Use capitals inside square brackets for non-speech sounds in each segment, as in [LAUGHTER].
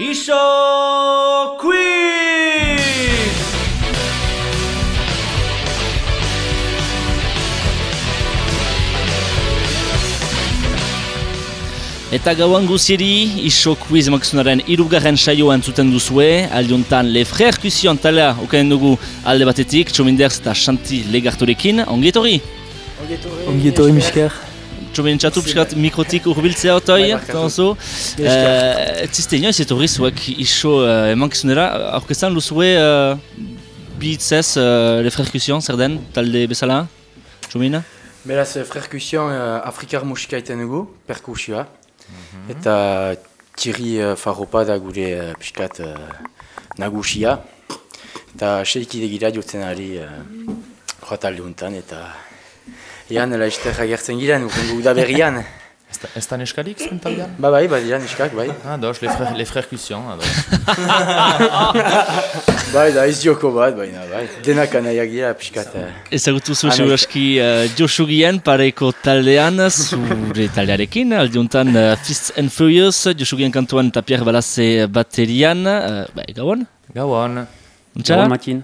Iso Quiz! Eta gauan guzieri, iso quiz emakizunaren irugarren saioa entzuten duzue, aldiuntan Le Frère Cusion talea okanen dugu alde batetik, Txominders eta Shanti Legartorekin, ongietori? Ongietori misker. Txomin txatu pixkat mikrotik urbiltzea otoi, kanzo. Etziste inoiz etorri zuek iso uh, emakizunera, aurkezan duzue uh, uh, Cusion, zer den, talde bezala? Txomina? Beraz, uh, afrikar musika iten dugu, perkusioa. Eta uh, Farropa da gure uh, pixkat uh, nagusia. Eta seikide gira jotzen ari uh, joatalde honetan eta Ean, laizter agertzen gira, nukundu udaberrian. Ez da neskarik zuen taldean? Ba bai, ba dira neskak, bai. Ah, dos, frères, les frères Cusion, ados. [LAUGHS] bai, da ez joko bat, baina bai. Denak anaiak gira pixkat. Uh, Ezagutu zu Anek- seguraski uh, Josugien pareko taldean, zure taldearekin, aldiuntan uh, Fists and Furious, Josugien kantuan eta Pierre Balaze baterian, uh, bai, gauan? Gauan. Untxa? Matin.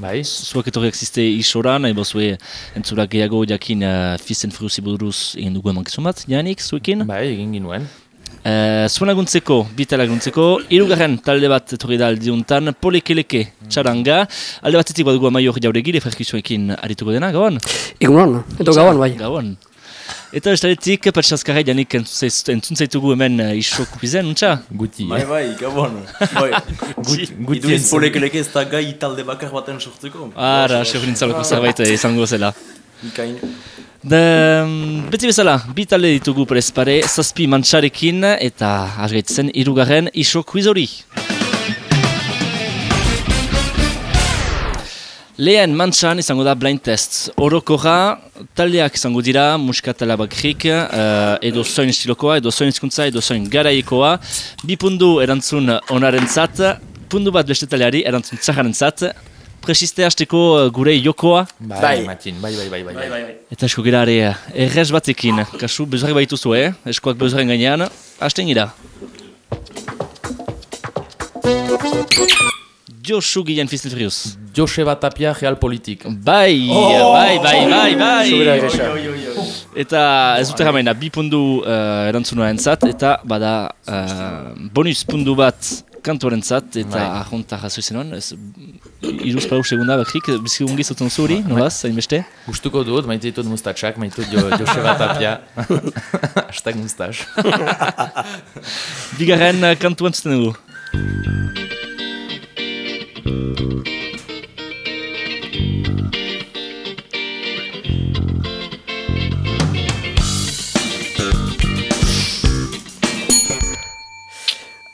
Bai, zuak etorriak ziste isora, nahi bozue entzula gehiago jakin uh, Fists and Furious buruz egin dugu emankizun bat, Janik, zuekin? Bai, egin ginuen. Uh, zuen laguntzeko, bita laguntzeko, irugarren talde bat etorri da aldiuntan, polekeleke txaranga, alde batetik badugu amaior jauregi, lefrerkizuekin arituko dena, gauan? Egunon, edo gauan bai. Gauan. Eta bestaretik, patxazkarra janik entzun zaitugu hemen uh, iso kupizen, untxa? Guti, Bai, eh? bai, gabon. Bai. [LAUGHS] Guti, guti Iduriz entzun. polekeleke ez da gai talde bakar baten sortzeko. Ara, seurin zaloko zerbait eh, izango zela. Ikain. De, mm, beti bezala, bi talde ditugu perez pare, zazpi mantxarekin eta argaitzen irugarren iso quiz hori. Lehen mantxan izango da blind test. Orokorra, taldeak izango dira, muskatala bakrik, uh, edo zoin estilokoa, edo zoin izkuntza, edo zoin garaikoa. Bi pundu erantzun onaren zat, pundu bat beste taldeari erantzun txarraren zat. Presiste hasteko uh, gure jokoa, Bai, Bai. Matin, bai, bai, bai, bai. bai. Eta esko gira ere, errez batekin, kasu bezarri baituzu, eh? Eskoak bezarren gainean, hasten gira. Josu Gillen Fistel Frius. Joseba Tapia, Realpolitik. Bai, bai, bai, bai, bai. Egresa. Eta ez dute jamaina, bi pundu uh, erantzunua entzat, eta bada uh, bonus pundu bat kantuaren zat, eta Bai. ahonta jaso izenon, ez, iruz paru segunda bakrik, bizki ungi zuten zuri, nolaz, hainbeste? Gustuko dut, maite ditut mustatxak, maite ditut jo, Joseba Tapia. [LAUGHS] Hashtag mustache. Bigarren uh, kantuan zuten dugu.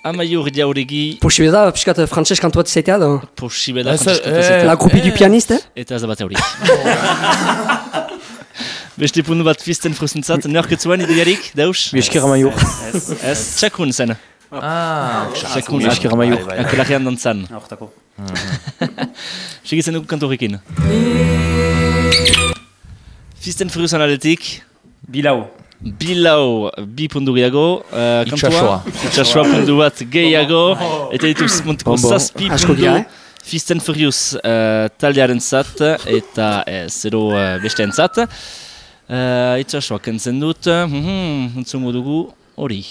Amaiur jauregi Posible da, piskat frantses kantu bat izaitea da. posible da Ez, frantsesko eh, zeta. La grupi du pianiste, eh? Eta ez da bat hori. [LAUGHS] Beste puntu bat fisten frustentzat, norketzuen idearik, daus? Esker amaiur. Ez, ez, txakun zen. Ah. Bai, bai, bai. akelajean dantzan. Hortako. Segitzen dugu kantu horrekin. Fisten frusen aldetik, Bilau. Bilau, bi puntu gehiago, uh, kantua. Itxasoa puntu bat gehiago, eta ditu monteko zazpi eh? Fisten Furious uh, taldearen zat, eta eh, zero uh, besteen zat. Uh, itxasoa kentzen dut, mm -hmm, entzungo dugu hori.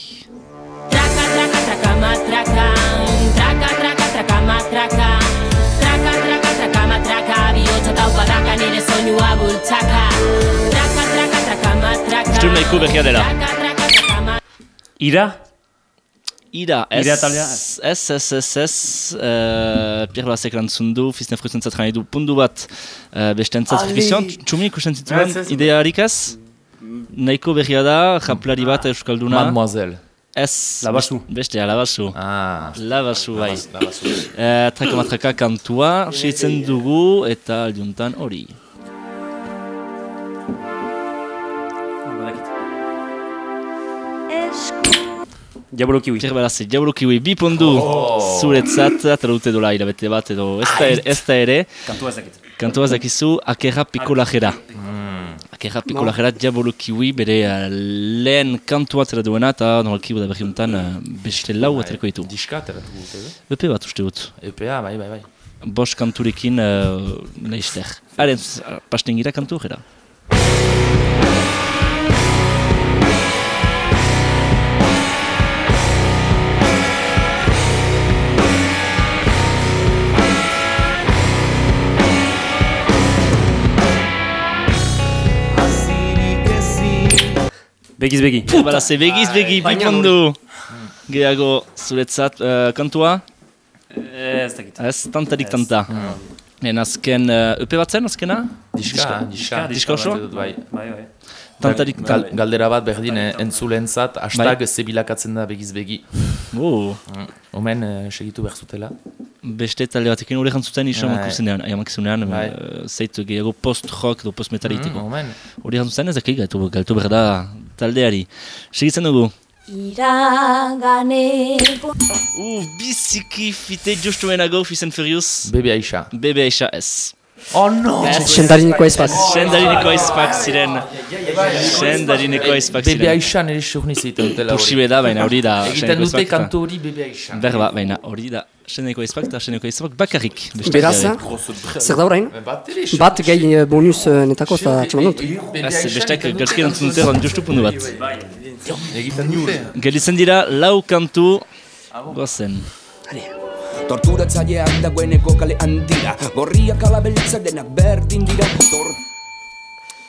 Nahiko berria dela. Ira? Ira, ez, Ira taldea? ez, ez, ez, ez, uh, Pierre Basek lantzun du, Fisten Frusen zat du puntu bat uh, besteen zat frikizion. Txumi ikusten zituen Ez, ez. idea harikaz? Nahiko berria da, japlari bat euskalduna. Mademoiselle. Ez, Labasu. Beste, labasu. Ah, Labasu, bai. labazu. Eh, traka matraka kantua, seitzen dugu eta aldiuntan hori. Diabolo kiwi. Balaze, jauro kiwi, bi pundu zuretzat, eta dute dola hilabete bat edo ez da ere, ez da ere Kantua ezakit. kantua zakizu, akerra pikolajera. Mm. Gerra Pikolajera Diabolo Kiwi bere uh, lehen kantua zera duena eta normalki buda berri untan uh, beste lau aterako ditu. Diska ateratu dut, edo? Epe bat uste dut. EPA, bai, bai, bai. Bost kanturekin uh, lehister. Haren, pasten gira kantu jera. Begiz begi. Bala, ze begiz begi, bipondo! Gehiago zuretzat uh, kantua, Ez dakit. ez tantarik tanta. Lehen azken, uh, epe bat zen azkena? Diska, diska. Diska dut, Bai. Bai, bai. Tantarik Gal, tanta. galdera bat berdin eh, entzulentzat, hashtag zebilakatzen da begiz begi. Oh. Omen eh, segitu behar zutela. Beste talde batekin hori jantzuten iso Bai. makuzenean, aiamakizunean, Bai. uh, zeitu gehiago post-rock edo post-metal Mm, egiteko. omen. Hori jantzuten ez dakik, gaitu, gaitu behar da taldeari. Segitzen dugu. Iraganeko Uh, biziki fite justu menago, Fisen Furious, Bebe Aisha. Bebe Aixa ez. Oh no! Sendariniko aizpak. Sendarineko aizpak ziren. Sendarineko aizpak Bebe ziren. Aisha nire surni zeiten dutela hori. Posible da, baina hori da. Egiten Sendarineko dute kantu hori Bebe Aisha. Berba, baina hori da. Sendarineko aizpak eta Sendarineko aizpak bakarrik. Beraz, zer da? Bat ere, Bat gehi eh, bonus eh, netako eta atxeman dut. Bebe Ez, egiten galski erantzun dute hon justu puntu bat. Egiten dute. Gelitzen dira lau kantu gozen. Torturatzaileak dagoeneko kale handira Gorriak alabeltzak denak berdin dira Tor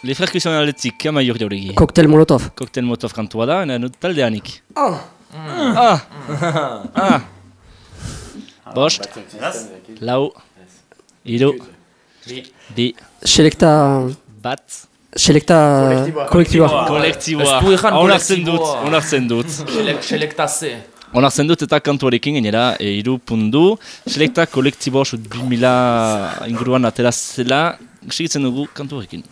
Les frères Christian aldetik, kama jurri horregi. Koktel Molotov. Koktel Motov kantua da, ena nut taldeanik. Ah, Ah! Ah! Bost, lau, iru, bi, selekta... bat, Selekta kolektiboa. kolektiboa. Ez du ejan Onartzen dut, kolektiboa. onartzen dut. Selek- Selektaze. Onartzen dut eta kantuarekin gainera, e, iru pundu. Selekta kolektiboa sut 2000 inguruan atera zela, segitzen dugu kantuarekin.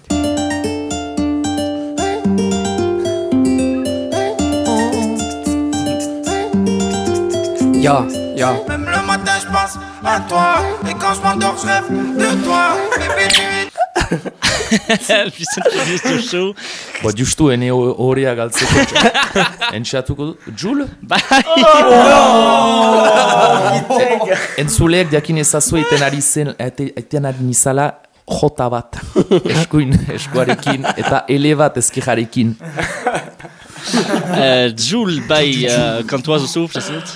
Ja, ja. Même le matin, je pense à toi. Et quand je m'endors, je rêve de toi. Bizten Furious du show. Bo, justu ene ho- horea galtzeko. [LAUGHS] Entxatuko du. Jul? Bai! Entzuleek diakin ezazu eten ari zen, ete- eten ari nizala, jota bat. Eskuin, eskuarekin, eta ele bat ezkijarekin. Uh, Jul bai uh, kantua zuzu, prezen dut?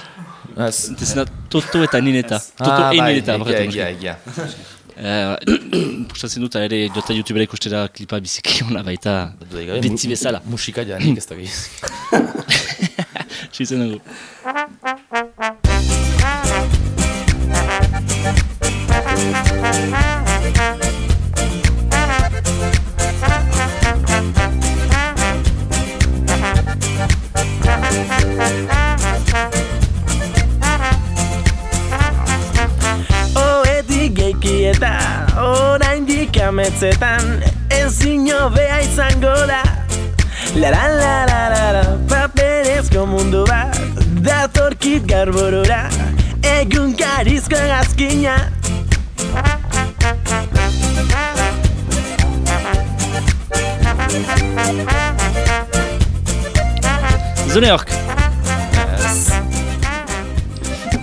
Ez. Tezena Toto eta Nineta. Toto Ah, e bai, Nineta. egia, barkatu, egia, noski. egia. Eh, [COUGHS] Pustatzen dut ere jota youtubera ikustera klipa biziki ona baita mu- bezala. Musika janik ez da gehiago. [LAUGHS] Sitzen dugu. [LAUGHS] ametzetan ezin hobea izango da. La la la la la la Paperezko mundu bat Datorkit garborora Egun karizko gazkina. Zune hork.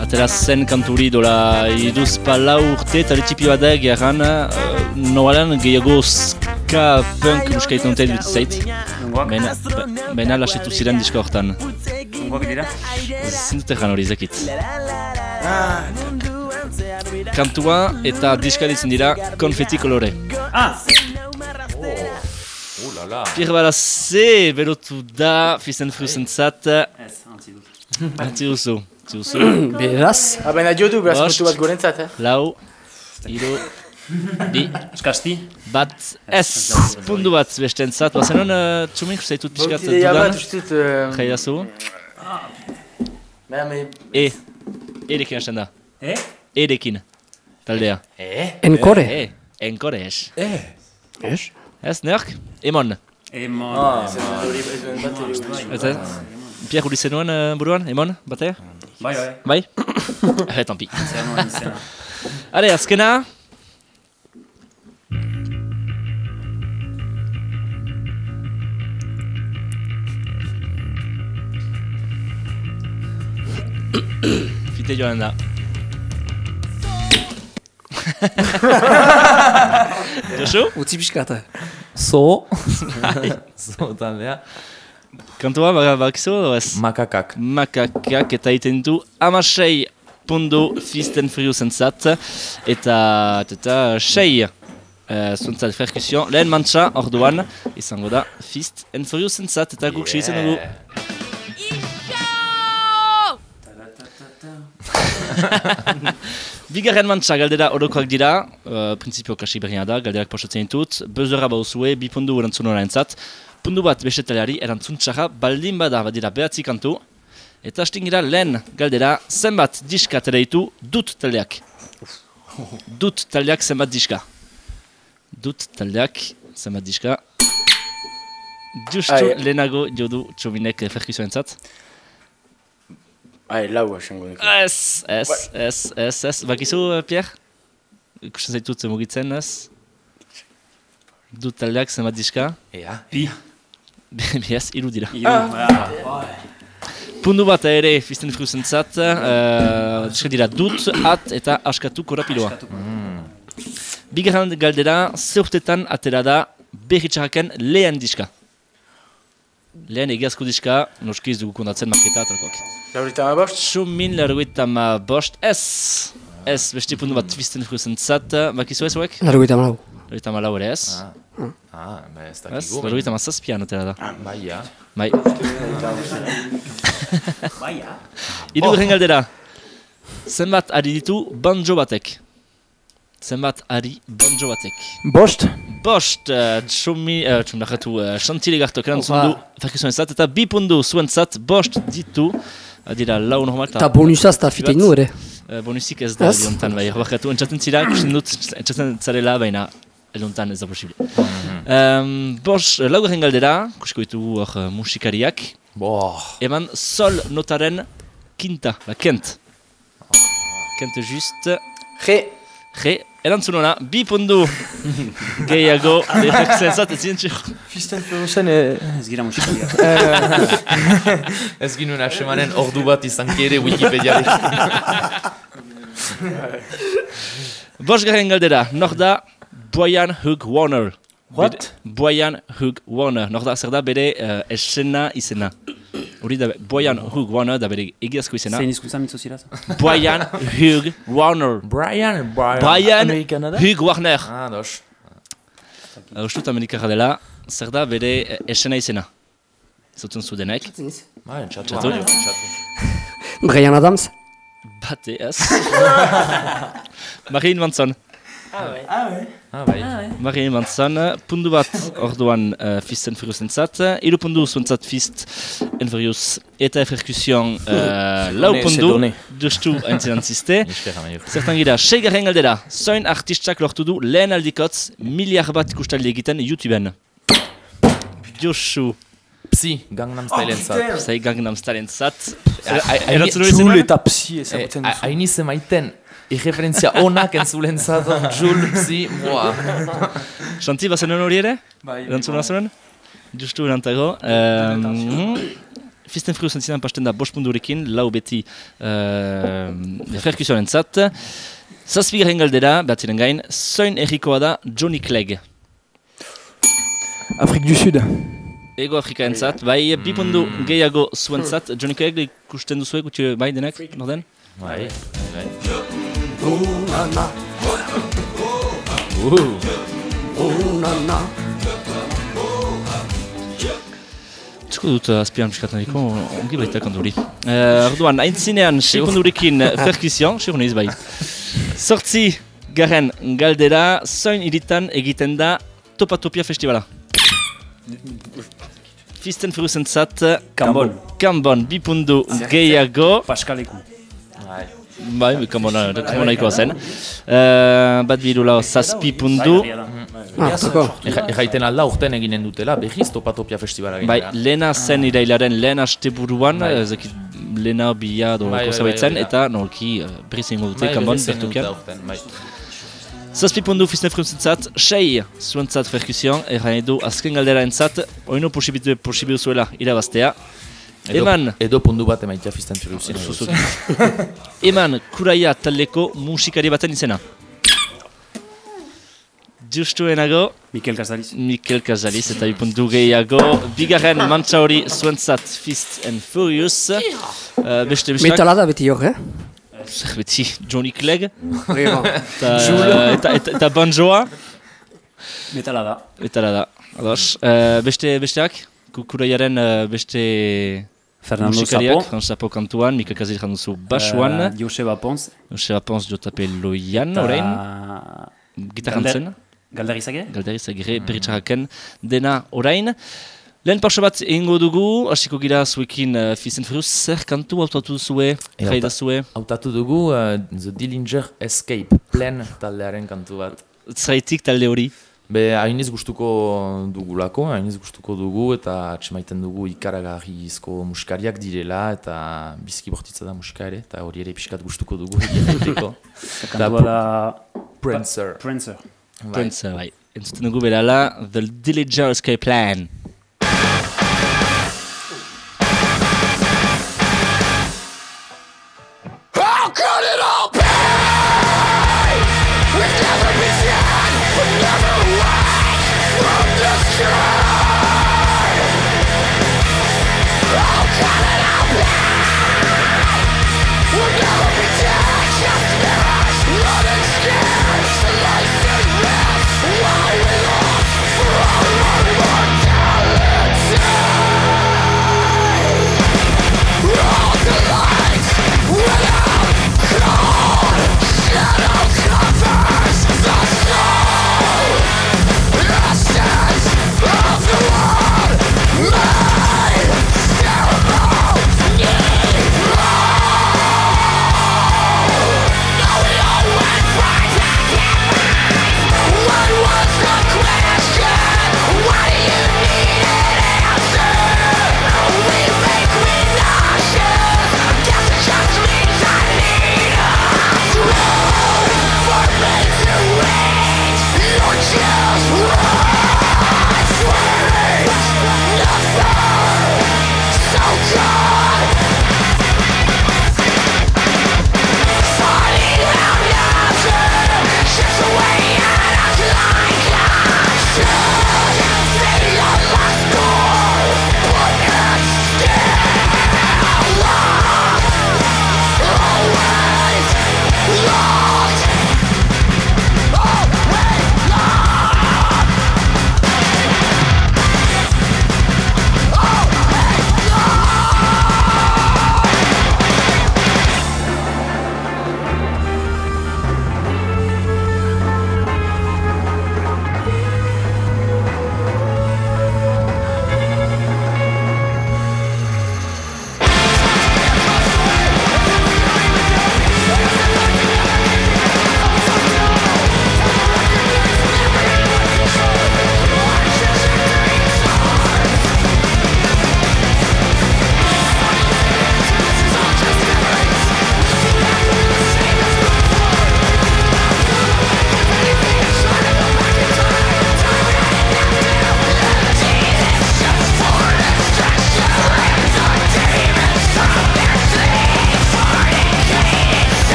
Atera zen kanturi dola iduz pala urte eta letipi bat da geran uh, noalan gehiago ska punk muskaiten dute dut zait. Baina, ba- baina lasetu ziren diska hortan. Ungoak dira? Zintute jan hori zekit. Kantua eta diska ditzen dira konfeti kolore. Ah! Oh la la. Pierre Balaze, berotu da, Fisten Frusen zat, Ez, antzi dut. [LAUGHS] antzi duzu, antzi duzu, Beraz, Ah, baina jo du, beraz puntu bat gorentzat, eh? lau, iru, bi, Euskasti? bat, ez, pundu bat bestentzat, bazen hon, uh, txumik, zaitut pixkat Bok ideia bat, dudan, ustut... eh, jaidazu, baina, me- e, erekin hasten da, Eh? erekin, taldea, enkore. e, enkore ez, Ez? ez, neok, emon, Emon. hori ez bat, ez, Pierre uri zenuen uh, buruan, emon, batea, Bai, bai. bai? [COUGHS] Eh, tampi. Zer izena. Ale, azkena. Fite joan da. [LAUGHS] Josu? Utzi pixkat. So. [LAUGHS] so taldea. Kantua, baga bakizu edo ez? Makakak. Makakak eta egiten du amasei pundu Fisten Furious entzat eta eta sei uh, zuntzat perkusion lehen mantxa orduan izango da Fist and Furious entzat eta guk segitzen dugu [LAUGHS] Bigarren mantxa galdera orokoak dira, uh, prinsipio kasi berriena da, galderak posatzen ditut, bezora bauzue, bi pundu erantzun oraintzat, pundu bat besetaleari erantzun txarra baldin bada badira behatzi kantu, eta hastingira lehen galdera zenbat diska atera ditu dut taldeak. Dut taldeak zenbat diska. Dut taldeak zenbat diska. Justu lehenago jodu txominek perkusioentzat. Ai, lau esango nuke. Ez, ez, ez, ez, ez. Bakizu, eh, Pierre? Ikusten zaitut eh, mugitzen, ez? Dut taldeak zenbat diska? Ea. Bi. Bi ez, iru dira. Iru. Ah. Pundu bat ere Fisten Fruzentzat, uh, diska dira dut, at eta askatu korapiloa. Bigarren galdera, zeurtetan atera da berritxarraken lehen diska. Lehen egiazko diska, noski ez dugu kondatzen marketa atalkoak. Laurita ma bost? Sumin largoita ma bost, ez! Ez, beste puntu bat Fisten Fruzentzat, bakizu ez huek? Largoita malau. Largoita ma lau ere ez. Ah, ah ba ez Ez, dakigu. largoita ma zazpian atera da. Bai, ja. Bai. [LAUGHS] Baia. Hirugarren galdera. Zenbat ari ditu banjo batek? Zenbat ari banjo batek? Bost. Bost, uh, txumi, uh, txumi lakatu, uh, xantile gartok erantzun du perkusioentzat eta bi pundu zuentzat bost ditu. Adira lau normal Eta bonusaz eta fite inu ere. Uh, bonusik ez da eluntan bai. Bakatu, entzaten zira, [CLEARS THROAT] dut, entzaten zarela, baina eluntan ez da posible. um, bost, uh, laugarren galdera, kusiko ditugu hor uh, musikariak. Boah. Eman sol notaren quinta, la kent. Kent just. Ge! Ge, erantzun hona, bi pundu [LAUGHS] gehiago defekzentzat [LAUGHS] ez zientxu. Fisten Furiosen... Eh, Ez gira musikaria. [LAUGHS] Ez ginuen asemanen ordu bat izan ere Wikipediarik. Bosgarren galdera, nor da Boyan Hugh Warner. What? Boyan Hugh Warner, nor da zer da bere uh, esena izena. Hori da, Boyan Hugh Warner da bere egiazko izena. Zein izkuntza mitzo ziraz? [LAUGHS] Boyan Hugh Warner. Brian, Brian. Brian Amerikana da? Hugh Warner. Ah, dos. Ustut Amerikarra dela, zer da bere esena izena? Zautzen. Brian Adams? Bate, ez. [LAUGHS] Marine Manson. Ah, bai. Marine Manson, pundu bat orduan uh, Fist and Furious entzat, iru pundu zuentzat Fist and Furious eta eferkusion uh, lau donné, pundu, dustu haintzinantziste. Esker [LAUGHS] amaiur. Zertan gira, seigarren galdera, zoin artistak lortu du lehen aldikotz miliar bat ikustaldi egiten YouTubeen. Josu, Psi, Gangnam Style entzat. zai Gangnam Style entzat. Erantzun Erantzun hori zen eta psi Eh, ezagutzen duzu. Hain maiten, irreferentzia onak entzulentzat, Jul, Psi, boa. Xanti, bazen hori ere? Bai, Erantzun bazen? Justu erantago. Um, Fisten Furious entzinan pasten da bost pundurekin, lau beti uh, perkusioaren zat. Zazpigarren galdera, behatziren gain, zoin errikoa da Johnny Clegg. Afrique du Sud. Ego Afrika entzat, bai, bi pundu gehiago zuentzat, Johnny Clegg ikusten duzu gutxi bai denek, norden? Bai, bai. Txuko dut uh, azpian piskatan diko, ongi baita kanduri. Uh, [LAUGHS] orduan, aintzinean, sekundurekin [LAUGHS] perkusion, segun bai. Sortzi garen galdera, zoin iritan egiten da Topatopia Festivala. Fisten Furuzen zat, Kambon. Kambon, bi pundu gehiago. Paskaleku. Bai, Kambona, Kambona ikoa zen. Uh, bat biru lau zazpi pundu. Ah, d'accord. Erraiten alda urten eginen dutela, behiz Topatopia Festivala Bai, gainera. lehena zen irailaren lehen aste buruan, Bai. ezakit lehena bila do Bai, bai, zerbaitzen, bai, eta nolki uh, berriz egingo dute kanbon, egin bai. Zazpi pundu fizne frunzentzat, sei zuentzat perkusion, erran edu azken galdera entzat, oino posibitu posibitu zuela irabaztea, Edo, Eman, edo pundu bat emaitia Furiousin. Zuzu. eman, kuraia taldeko musikari baten izena. Justuenago, Mikel Casaliz. Mikel Kazaliz eta ipuntu gehiago. Bigarren mantza hori zuentzat Fist and Furious. Uh, beste bestak, Metala da beti hor, eh? zer beti, Johnny Clegg. Vraiment. Eta, eta, eta, eta banjoa. Metala da. Eta la da. Ados. Uh, beste, besteak? Ku- Kuraiaren uh, beste Fernando musikariak. Sapo. Fernando Sapo kantuan, Mikel Kazaliz janduzu basuan. Uh, Joseba Pons. Joseba Pons jotape loian, eta orain. Gitarrantzen. Galder Izage. Galderiz agire, beritxarraken dena orain. Lehen pausa bat egingo dugu, hasiko gira zuekin uh, Fisten Furious, zer kantu hautatu zue, E, jaida hauta- zue, Hautatu dugu uh, The Dillinger Escape Plan taldearen kantu bat. zaitik talde hori. Be, hainiz gustuko dugulako, hainiz gustuko dugu eta atxemaiten dugu ikaragarrizko musikariak direla eta bizki bortitza da musika ere, eta hori ere pixkat gustuko dugu. [LAUGHS] Kantua da... Prancer. Prancer. Prince, bai. Entzuten dugu berala, The Dillinger Escape Plan.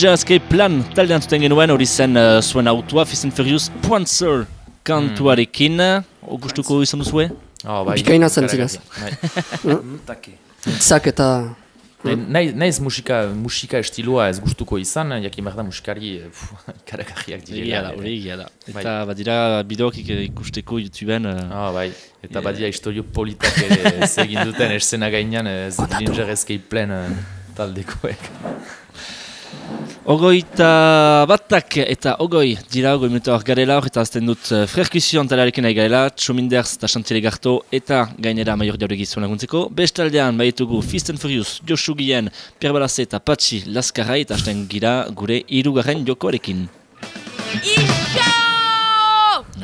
Dillinger Escape Plan taldean zuten genuen hori zen uh, zuen autua, Fist and Furious Panzer kantuarekin. Mm. Gustuko izan duzue? Oh, bai, Bikaina zen zinez. Bai. [LAUGHS] Take. Zak eta... Naiz musika, musika estiloa ez gustuko izan, jakin behar da musikari eh, pfu, [LAUGHS] ikaragarriak direla. Egia da, hori egia da. Bai. Eta badira bideoak ik- ikusteko YouTubeen. Ah, bai. Eta badia historio politak ere [LAUGHS] ez egin duten eszena gainean ez Dillinger Escape Plan eh, taldekoek. Ogoita batak eta ogoi dira ogoi minutuak garela hor eta azten dut uh, frerkusion talarekin nahi garela, Txominders eta Xantiele Garto eta gainera maior jauregi zuen. Bestaldean baitugu Fist and Furious, Josu Gien, Pierre Balaze eta Patxi Laskarai eta hasten gira gure irugarren jokoarekin. No,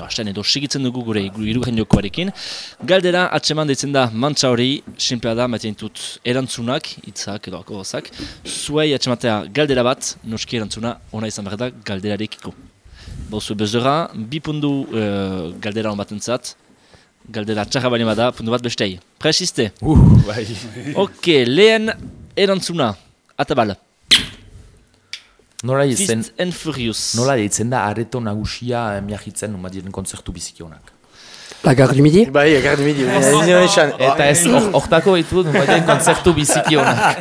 hasten edo sigitzen dugu gure irugarren jokoarekin. Galdera atseman deitzen da mantxa hori, simplea da, maiten dut erantzunak, hitzak edo akozak. Zuei atsematea galdera bat, noski erantzuna, ona izan behar da galderarekiko. Bauzu bezera, bi pundu uh, galdera hon batentzat, galdera txarra bali bada, puntu bat bestei. Presiste? Uh, bai. Ok, lehen erantzuna, atabal. Nola ditzen, Fist and Furious. nola ditzen da areto nagusia eh, miagitzen numa diren kontzertu bizikionak. La gare du midi Bai, egar du midi. Nio esan. Eta ez hor- hortako ditu numa diren kontzertu bizikionak.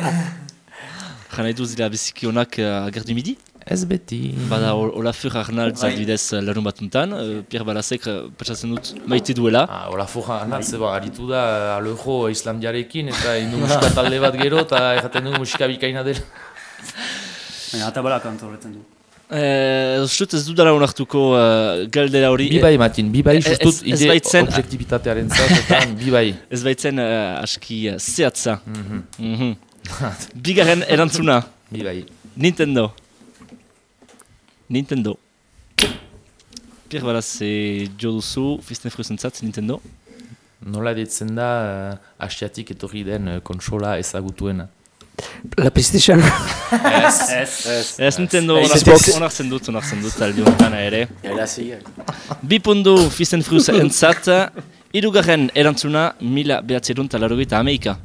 [LAUGHS] Jana edu zira biziki honak uh, agerdu midi? Ez beti. Bada Ol- Olafur Arnalds adibidez uh, larun batuntan, uh, Pierre Balasek uh, pentsatzen dut maite duela. Ah, Ola forra, anatze ba, aritu da alejo islandiarekin eta indu musika talde bat gero eta erraten dugu musika bikaina dela. [LAUGHS] Baina atabala kantu horretzen du. Eh, Zut ez dudala onartuko uh, galdera hori. Bi bai, Matin, bi bai, Ez- justut ez ide baitzen- objektibitatearen zat, eta bi bai. [LAUGHS] Ez baitzen uh, aski uh, zehatza. Mhm. [LAUGHS] Bigarren erantzuna, Bi bai. Nintendo. Nintendo. Pierre Balaze jo duzu, Fisten Fruzentzat, Nintendo. Nola ditzen da uh, asiatik etorri den uh, konsola ezagutuena. La PlayStation [LAUGHS] Ez. Ez Nintendo Ez, ez. onartzen dut, onartzen dut, talde honetan ere. Bi pundu Fisten Fruzentzat, irugarren erantzuna, mila behatzerun talarrogeita ameika.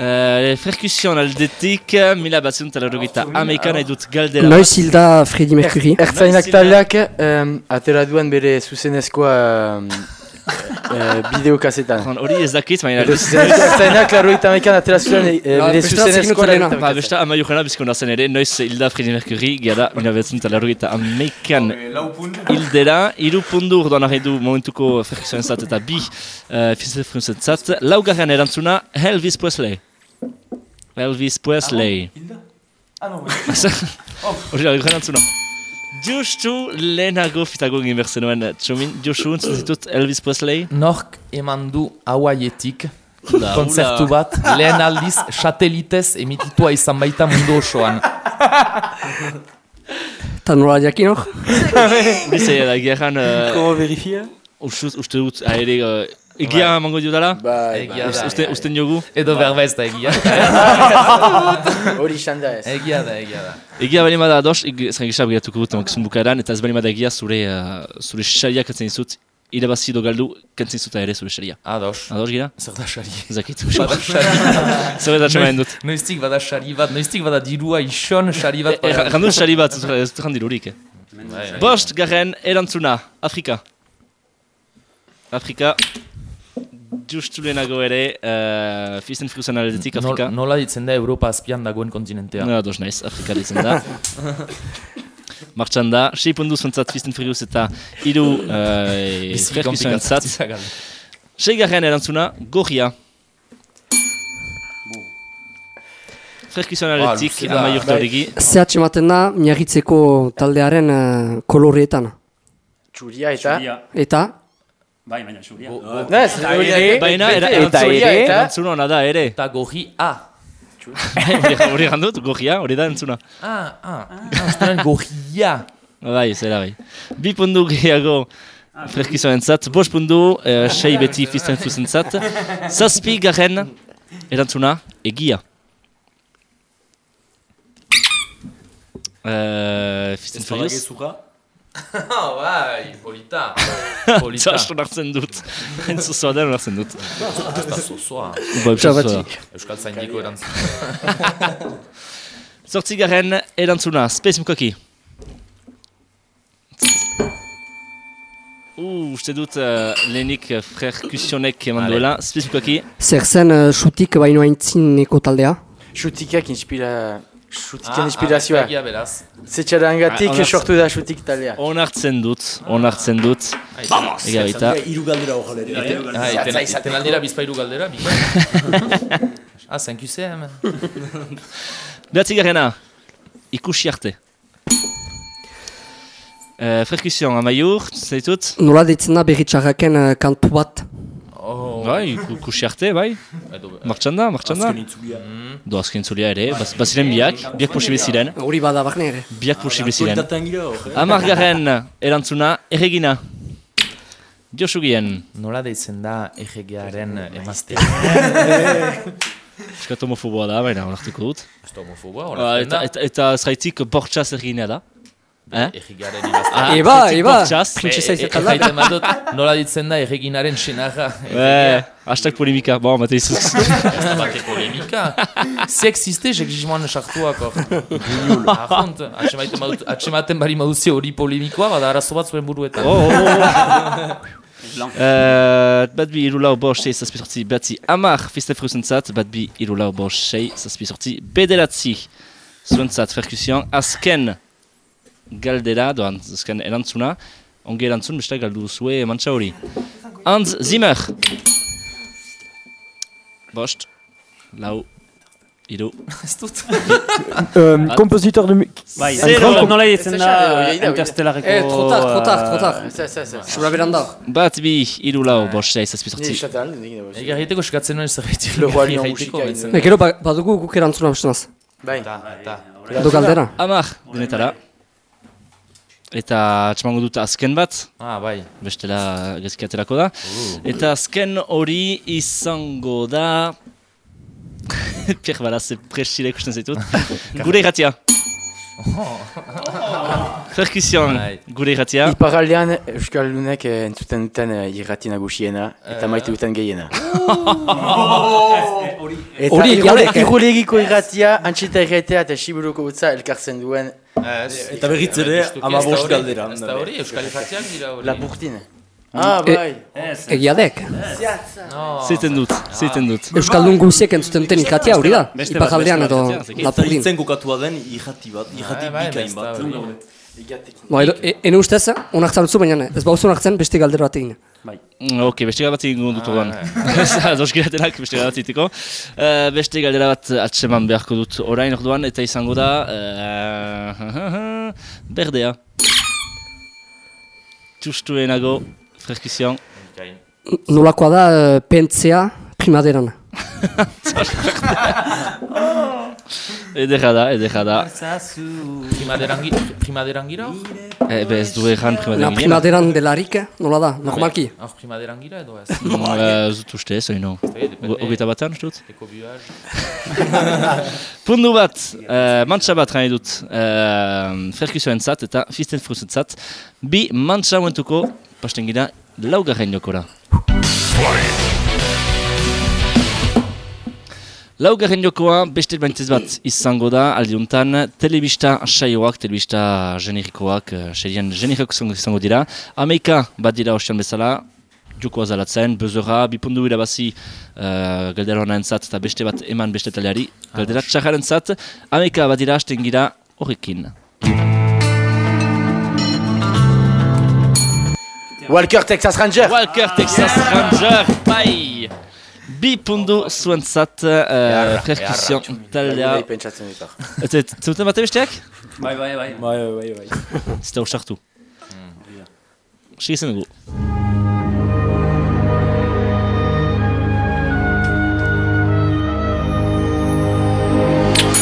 Uh, Ferkusion aldetik, mila behatzerun talarrogeita ameika nahi dut galdera. bat. Noiz hilda Freddie Mercury Ertzainak Noiz taldeak um, atera duen bere zuzenezkoa um, [LAUGHS] uh, bideokasetan. Hon, Hori ez dakit, baina... Ertzainak laro eta mekan atera zuen eh, Ah, zuzenezkoa zegin laro Ba, besta ama jokana bizko nazen ere, noiz hilda Freddie Mercury, gara mila behatzerun talarrogeita ameikan hildera, iru pundu ordoan nahi du momentuko Ferkusion zat eta bi uh, Fisten Fruzentzat. Laugarren erantzuna, Elvis Presley. Elvis Presley. [LAUGHS] Hori da, garen antzuna. Justu lehenago fitago egin behar zenuen, txomin, Josu entzun zitut Elvis Presley. Nork eman du Hawaietik ula. bat, lehen aldiz satelitez emititua izan baita mundu osoan. Eta nola jakin hor Bizei da, gehan, uh, Como verifia? uste uste dut, ahere, egia mango diodala? Bai, Egia bai. da. Uste, usten jogu? Edo berba ez da egia. [LAUGHS] Hori izan da ez. egia da, egia da. Egia bali bada ados, ezan gisa begiratuko dut makizun bukaeran, eta ez bali bada egia zure, uh, zure xaria kantzen dizut, irabazi do galdu kantzen dizuta ere zure xaria. Ados. Ados gira? Zer da xari. Zakit. Bada xari. Zer da txamaen [LAUGHS] dut. Noiztik bada xari bat, noiztik bada dirua ison xari bat. Erran dut xari bat, ez dut- ez dut jandirurik. eh. Bai, bai. Bost garen erantzuna, Afrika. Afrika. Justu lehenago ere, uh, Fisten Fruzen aldetik Nol- Afrika. Nola ditzen da Europa azpian dagoen kontinentea. No, dos naiz, Afrika ditzen da. [LAUGHS] Martxan da, 6 pundu zuentzat Fisten Frius eta iru uh, galde. Seigarren erantzuna, Gorria. Ferkusen aldetik, luze da, amaiur bai. taurigi. Zehatz ematen da miagitzeko taldearen uh, kolorietan Txuria eta... Xuria. Eta Bai, baina xuria. Nez, hori ere. Baina, eta eta... erantzuna ona da ere. Eta gorri A. Hori [LAUGHS] hori gandut, Gorria, hori da entzuna. Ah, ah, ah, gorria. Bai, zera bai. Bi pundu gehiago Ferkizoen zat, bos pundu, uh, sei beti Fisten Fruzen zat. Zazpi garen erantzuna, egia. Uh, Fisten Furious. Ah, [LAUGHS] bai, polita. [LAUGHS] Polita. Txasto nartzen dut. [LAUGHS] Entzu zoa den nartzen dut. Ez da zozoa. Bai, zozoa. Euskal zaindiko erantzun. Zortzigarren erantzuna, Space Mkoki. Uh, uste dut uh, lehenik uh, frerkusionek eman Vale. duela. Space Mkoki. Zer zen uh, xutik baino aintzineko taldea? Xutikak inspira... Xutiken Ah, inspirazioa. ah, beraz. Zetxarangatik Ah, onartzen. sortu da xutik taldea. Onartzen dut, onartzen dut. Vamos! Ega baita. Hiru galdera hor ere. Ah, eten, eten aldera bizpairu galdera, bika. [LAUGHS] ah, 5 UCM. Behatzigarrena, ikusi arte. Uh, Frerkusion, amaiur, zaitut? Nola deitzen da berritxarraken uh, kantu bat? Bai, iku- ikusi arte, bai. Martxan da, martxan da. Azken itzulia. Do azken zulia ere, baz, baziren biak, biak posible ziren. Hori bada bakne ere. Biak posible ziren. Eh? Amargarren erantzuna, erregina. Josugien, Nola deitzen da egegearen emaztea? eskat homofoboa da, baina onartuko dut. Ez da homofoboa, eta, eta, eta zaitik bortxaz erregina da. Eh? Emaztea. Ah, Eba, eba, E- e- izaten da. Erraiten badut, nola ditzen da egeginaren senarra. [LAUGHS] Eh, hashtag polemika, bon, bate izuz. Bate polemika. Si existe, j'exigimoan sartuak hor. Ahont, atxematen bari maduzi hori polemikoa, bada arazo bat zuen buruetan. Oh, oh, oh. [LAUGHS] Uh, bat bi irulau zazpi sortzi behatzi amar fiste fruzentzat, irulau zazpi sortzi bederatzi zuentzat ferkusion azken galdera, doan azken erantzuna, onge erantzun beste galdu zue mantxa hori. Hans Zimmer. Bost, lau, iru. [LAUGHS] Ez dut. [LAUGHS] Um, Kompositor de... Bai, Zero. nola- ditzen da da. Interstellarreko... Eh, trotar, trotar, trotar. Ez, ez, ez, ez. Sura beranda. Bat bi irulau bost sei zazpi Ni sortzi. Egar egiteko eskatzen nuen zerbait. Le Roi Lion Egiteko, musika, baitzen. E, gero ba, badugu guk erantzuna ustenaz. Bai. Ta, ta. Do galdera. Amar, denetara. Eta atxemango dut azken bat, Ah, bai. bestela gezkiaterako da. Eta azken hori izango da... [LAUGHS] Pierre Balaz, presile ikusten zaitut. [LAUGHS] Gure irratia. Perkusion, Bai. gure irratia. Iparaldean Euskaldunek eh, entzuten duten eh, irrati nagusiena eta maite duten gehiena. [LAUGHS] Eta Hori, eh? irulegiko irratia, antxita irratea eta siburuko utza elkartzen duen Eta berriz ere, hamabost galdera. Ez da hori, Euskal Irratiak dira hori. Lapurtine. Ah, bai. Egiadek. No. Zeiten dut, zeiten dut. Euskaldun guziek entzuten duten irratia hori da. Beste edo dakit. Eta lapurdin. itzen kokatua den irrati bat, irrati Bai, bai, bikain bat. hori. Ba, edo, e, ene ustez, onartzen dutzu, baina ez bauzu onartzen beste galdera bat egin. Mm, Ok, beste bat egingo dut orduan. Dos giratenak beste bat itiko. Uh, beste galdera bat atseman beharko dut orain orduan eta izango da... Uh, [LAUGHS] berdea. Justuenago, frerkusion. Bikain. Nolakoa da eh, pentzea primaderan. [LAUGHS] [LAUGHS] Ederra da, ederra da. Primaderangi- Primaderangira? Eh, be ez du erran Na primadean ginen. primaderan delarik, eh? nola da, normalki. Hor primaderangira edo ez? Ez dut uste, ez oino. Hogeita batan, uste dut? Eko buaz. [LAUGHS] Pundu bat, uh, mantxa bat gane dut uh, ferkusioen zat eta fisten fruzen zat. Bi mantxa momentuko, pasten gira, laugarren jokora. Laugarren jokoa beste baintez bat izango da aldiuntan telebista saioak, telebista generikoak, uh, serien generikoak izango- dira. Ameika bat dira ostean bezala, jokoa zalatzen, bezora, bipundu irabazi uh, galdera hona entzat eta beste bat eman beste taldeari, galdera txarraren zat, ameika bat dira hasten gira horrekin. Walker Texas Ranger! Walker Texas Ranger, bai! Bi pundu zuentzat uh, perkusion taldea. Bai, pentsatzen dut zuten bate besteak? Bai, bai, bai. Bai, bai, bai. [LAUGHS] Zita usartu. Segitzen dugu.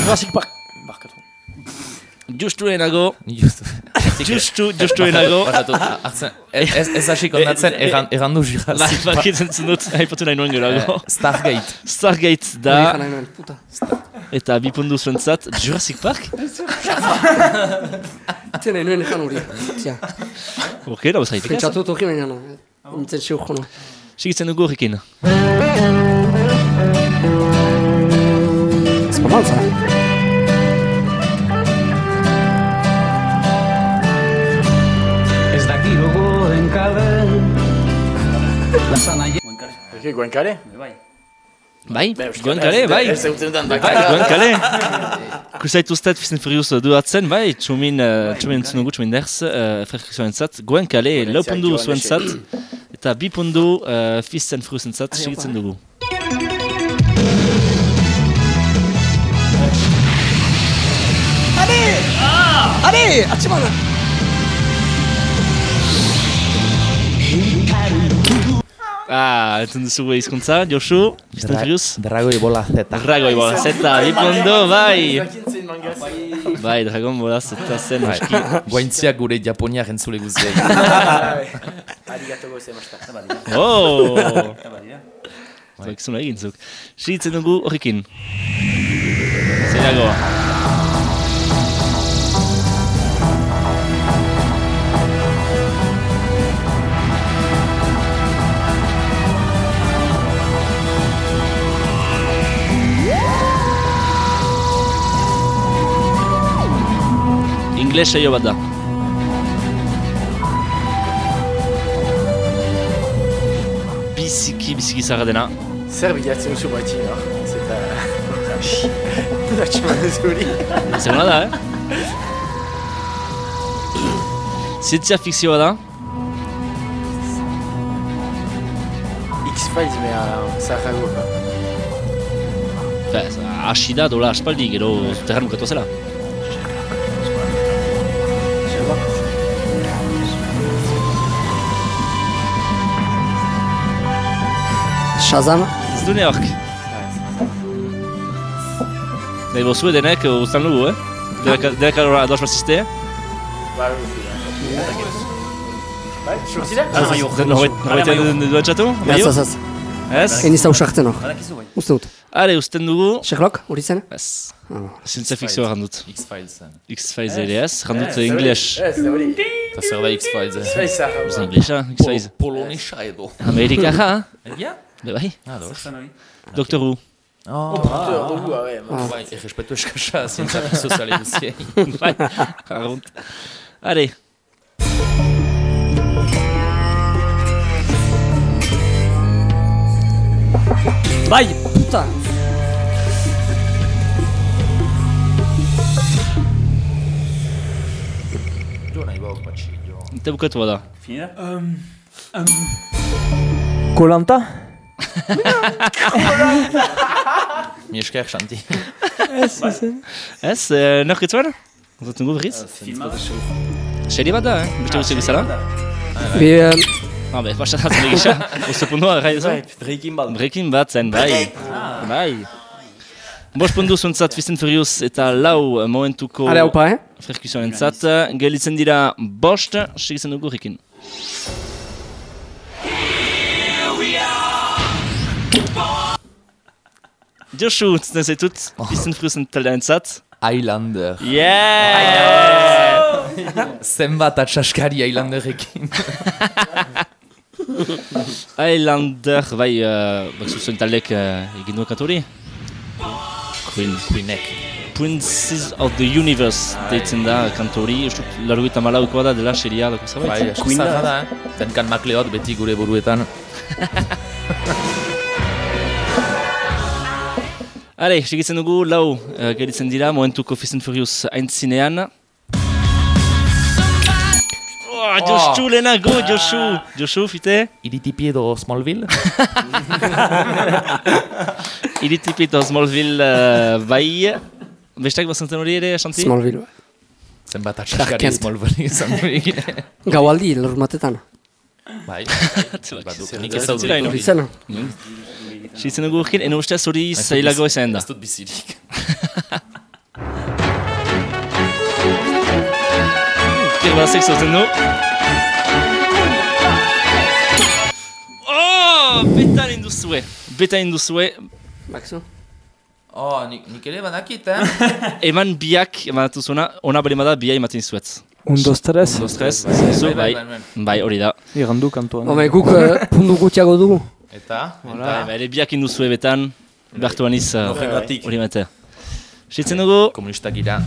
Jurassic Park. Barkatu. Justuenago, Ni justu. Justu. Barkatu, hartzen, ez, ez, ez hasik ondatzen, erran- errandu Bai, Jurassic Park. [LAUGHS] bakitzen dut, haipatu nahi nuen geroago. Stargate. Stargate da, nahi eta bi pundu zuentzat, Jurassic Park? Tia nahi nuen ezan hori. Tia, Ok, da bozaitik. pentsatu dut hori baina. no. Nintzen xeo jono. Segitzen dugu horrekin. Ez pa tiro goenkale Lasana Eke, Goenkale? Bai. Bai, Ba, euskara, Goenkale, ez- bai. ez egutzen dudan Bai, dakar. Goenkale. [LAUGHS] Kusait ustet Fisten Furious duatzen, bai, txumin, uh, txumin entzun dugu, txumin derz, uh, freskrizioen zat, Goenkale, lau pundu Joan zuen zat, eta bi pundu uh, Fisten Furiousen zat, segitzen dugu. Allez Allez Atxemana Ah, entzun duzugu hizkuntza, Josu, Fisten Furious. Dragoi bola, zeta. Dragoi bola zeta, bi pundu, bai! Bai, Dragon bola zeta zen, Bai. [LAUGHS] Guaintziak gure Japoniak entzule guztiak. [LAUGHS] Arigato gozemashita. [LAUGHS] Oh! Zak zuna egin zuk. Segitzen dugu horrekin. Zerago. Saio bat da. Biziki, biziki zara dena. Zer bilatzen duzu batxin, hor? Zeta... Da txeman zuri. Zegona da, eh? Zientzia fikzioa da. X-Files mea zaharrago. Fe, hasi da dola aspaldi, gero terran bukatu zela. Shazam Ez du neork. Nahi bozue denek ustan dugu, eh? Denek alora ados bazizte. Bai, Bai, surzira? Norbait duen txatu? Ez, ez, ez. Ez? Eniz hau sartzen hor. Bai. Uste dut. Are, usten dugu. Sherlock, hori zen? Ez. Ah. Zientzia fikzioa randut. X-Files. X-Files ere ez, randut English. Ez, hori. Eta zer da X-Files. X-Files Ez zaharrago. Englisa, X-Files. Polonesa edo. Amerika ja? Egia? Be bai. Ah, dos. Zertan hori. Doctor Who. Oh, Puto, dugu, ah, ouais. bai, errespetu eskasa, zientzia soziale guztiei. bai, arrunt. Are, Bai, puta! Jo nahi bauk batxi, jo. eta bukatu bada. Fini da? Kolanta? [LAUGHS] Mi esker, Shanti. Ez, eh, nork etzuen? Zaten gu berriz? Serie bat da, eh? Beste guzti bezala? Be, um, Ah, be, basta da zen egisa. Oso puntua, gai ezo? Breaking Bad. Breaking bat zen, bai. Bai. Bost puntu zuntzat Fisten Furious eta lau momentuko are haupa, eh? freskizioen entzat. Gelitzen dira bost, segitzen dugu horrekin. Josu, entzuten zaitut, Fisten Furiousen taldearen entzat. Highlander. Yeah! [LAUGHS] Zenbat atxaskari Highlanderekin. Highlander, bai, uh, bak zuzen taldek uh, egin duen kantori? Queen. Queenek. Princes of the Universe deitzen da kantori, ez dut largoita malaukoa da dela seria dako Bai, zerbait. asko zarra da, eh? Tenkan makleot beti gure buruetan. [LAUGHS] Hale, segitzen dugu, lau uh, geritzen dira, momentuko Fast and Furious aintzinean. Oh, Josu lehenago, Josu! Josu, fite? Iritipi edo Smallville? [LAUGHS] Iritipito Smallville uh, bai. Bestak bazantzen hori ere, Shanti? Smallville. Zenbat Clark atxaskari. Smallville izan durik. [LAUGHS] Gaualdi, lormatetan. Bai, [LAUGHS] baduk. Nik ez dut. Segitzen dugu urkin, eno ustez hori zailago izan da. Ez dut bizirik. Kirbazek zaten du. Oh, betan induzue. Betan induzue. Bakzu? Oh, nik, nik ere badakit, eh? Eman biak, emanatu zuena, ona bere da bia ematen zuet. Un, dos, tres. Dos, tres, bai, bai, bai, bai, bai, hori da. Irandu kantuan. Home, guk uh, pundu gutiago dugu. Eta? Bai, Eta? bai, ere biak induzue betan, behartu aniz uh, Horregatik. hori mate. Sitzen dugu, Komunistak gira.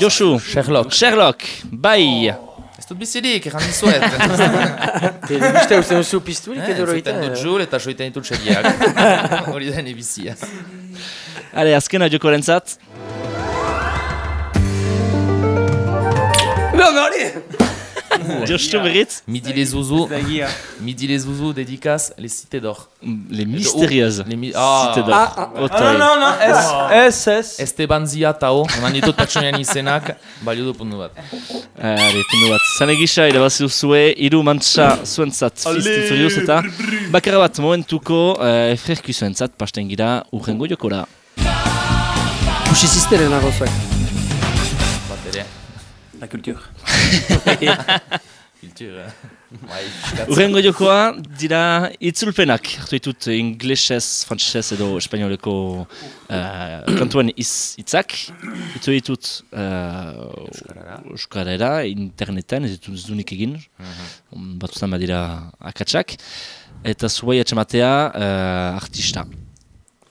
Josu. Sherlock. Sherlock, bai. Ez dut bizirik, egan dizuet. [LAUGHS] Telebista uste duzu pizturik Eh, edo Zuten roita. dut jul eta soiten ditut segiak. [LAUGHS] Hori da ene bizia. Ale, azkena jokoaren zat. No, no, hori! Jostu berriz. Midi les zouzous. Midi les zouzous dédicace les cités d'or. Les mystérieuses. Les mi ah. D'or. Ah, ah. Otoi. Non, non, non, S, S, S. Esteban Zia Tao, eman ditut pertsonean izenak, balio du puntu bat. Ale, pundu bat. Zane gisa, irabazi duzue, iru mantxa zuentzat fiztu zuriuz eta bakarra bat momentuko uh, frerki zuentzat pasten gira urrengo jokora. Pusi zizteren nago zuek. Bat ere. La culture. Kultur, eh? Urrengo jokoa dira itzulpenak. Hartu ditut inglesez, frantzesez edo espainoleko uh, kantuen iz, itzak. Itu ditut uh, euskarara, interneten, ez ditut ez dunik egin. Mhm. Batuzan badira akatsak. Eta zuei atxamatea uh, artista.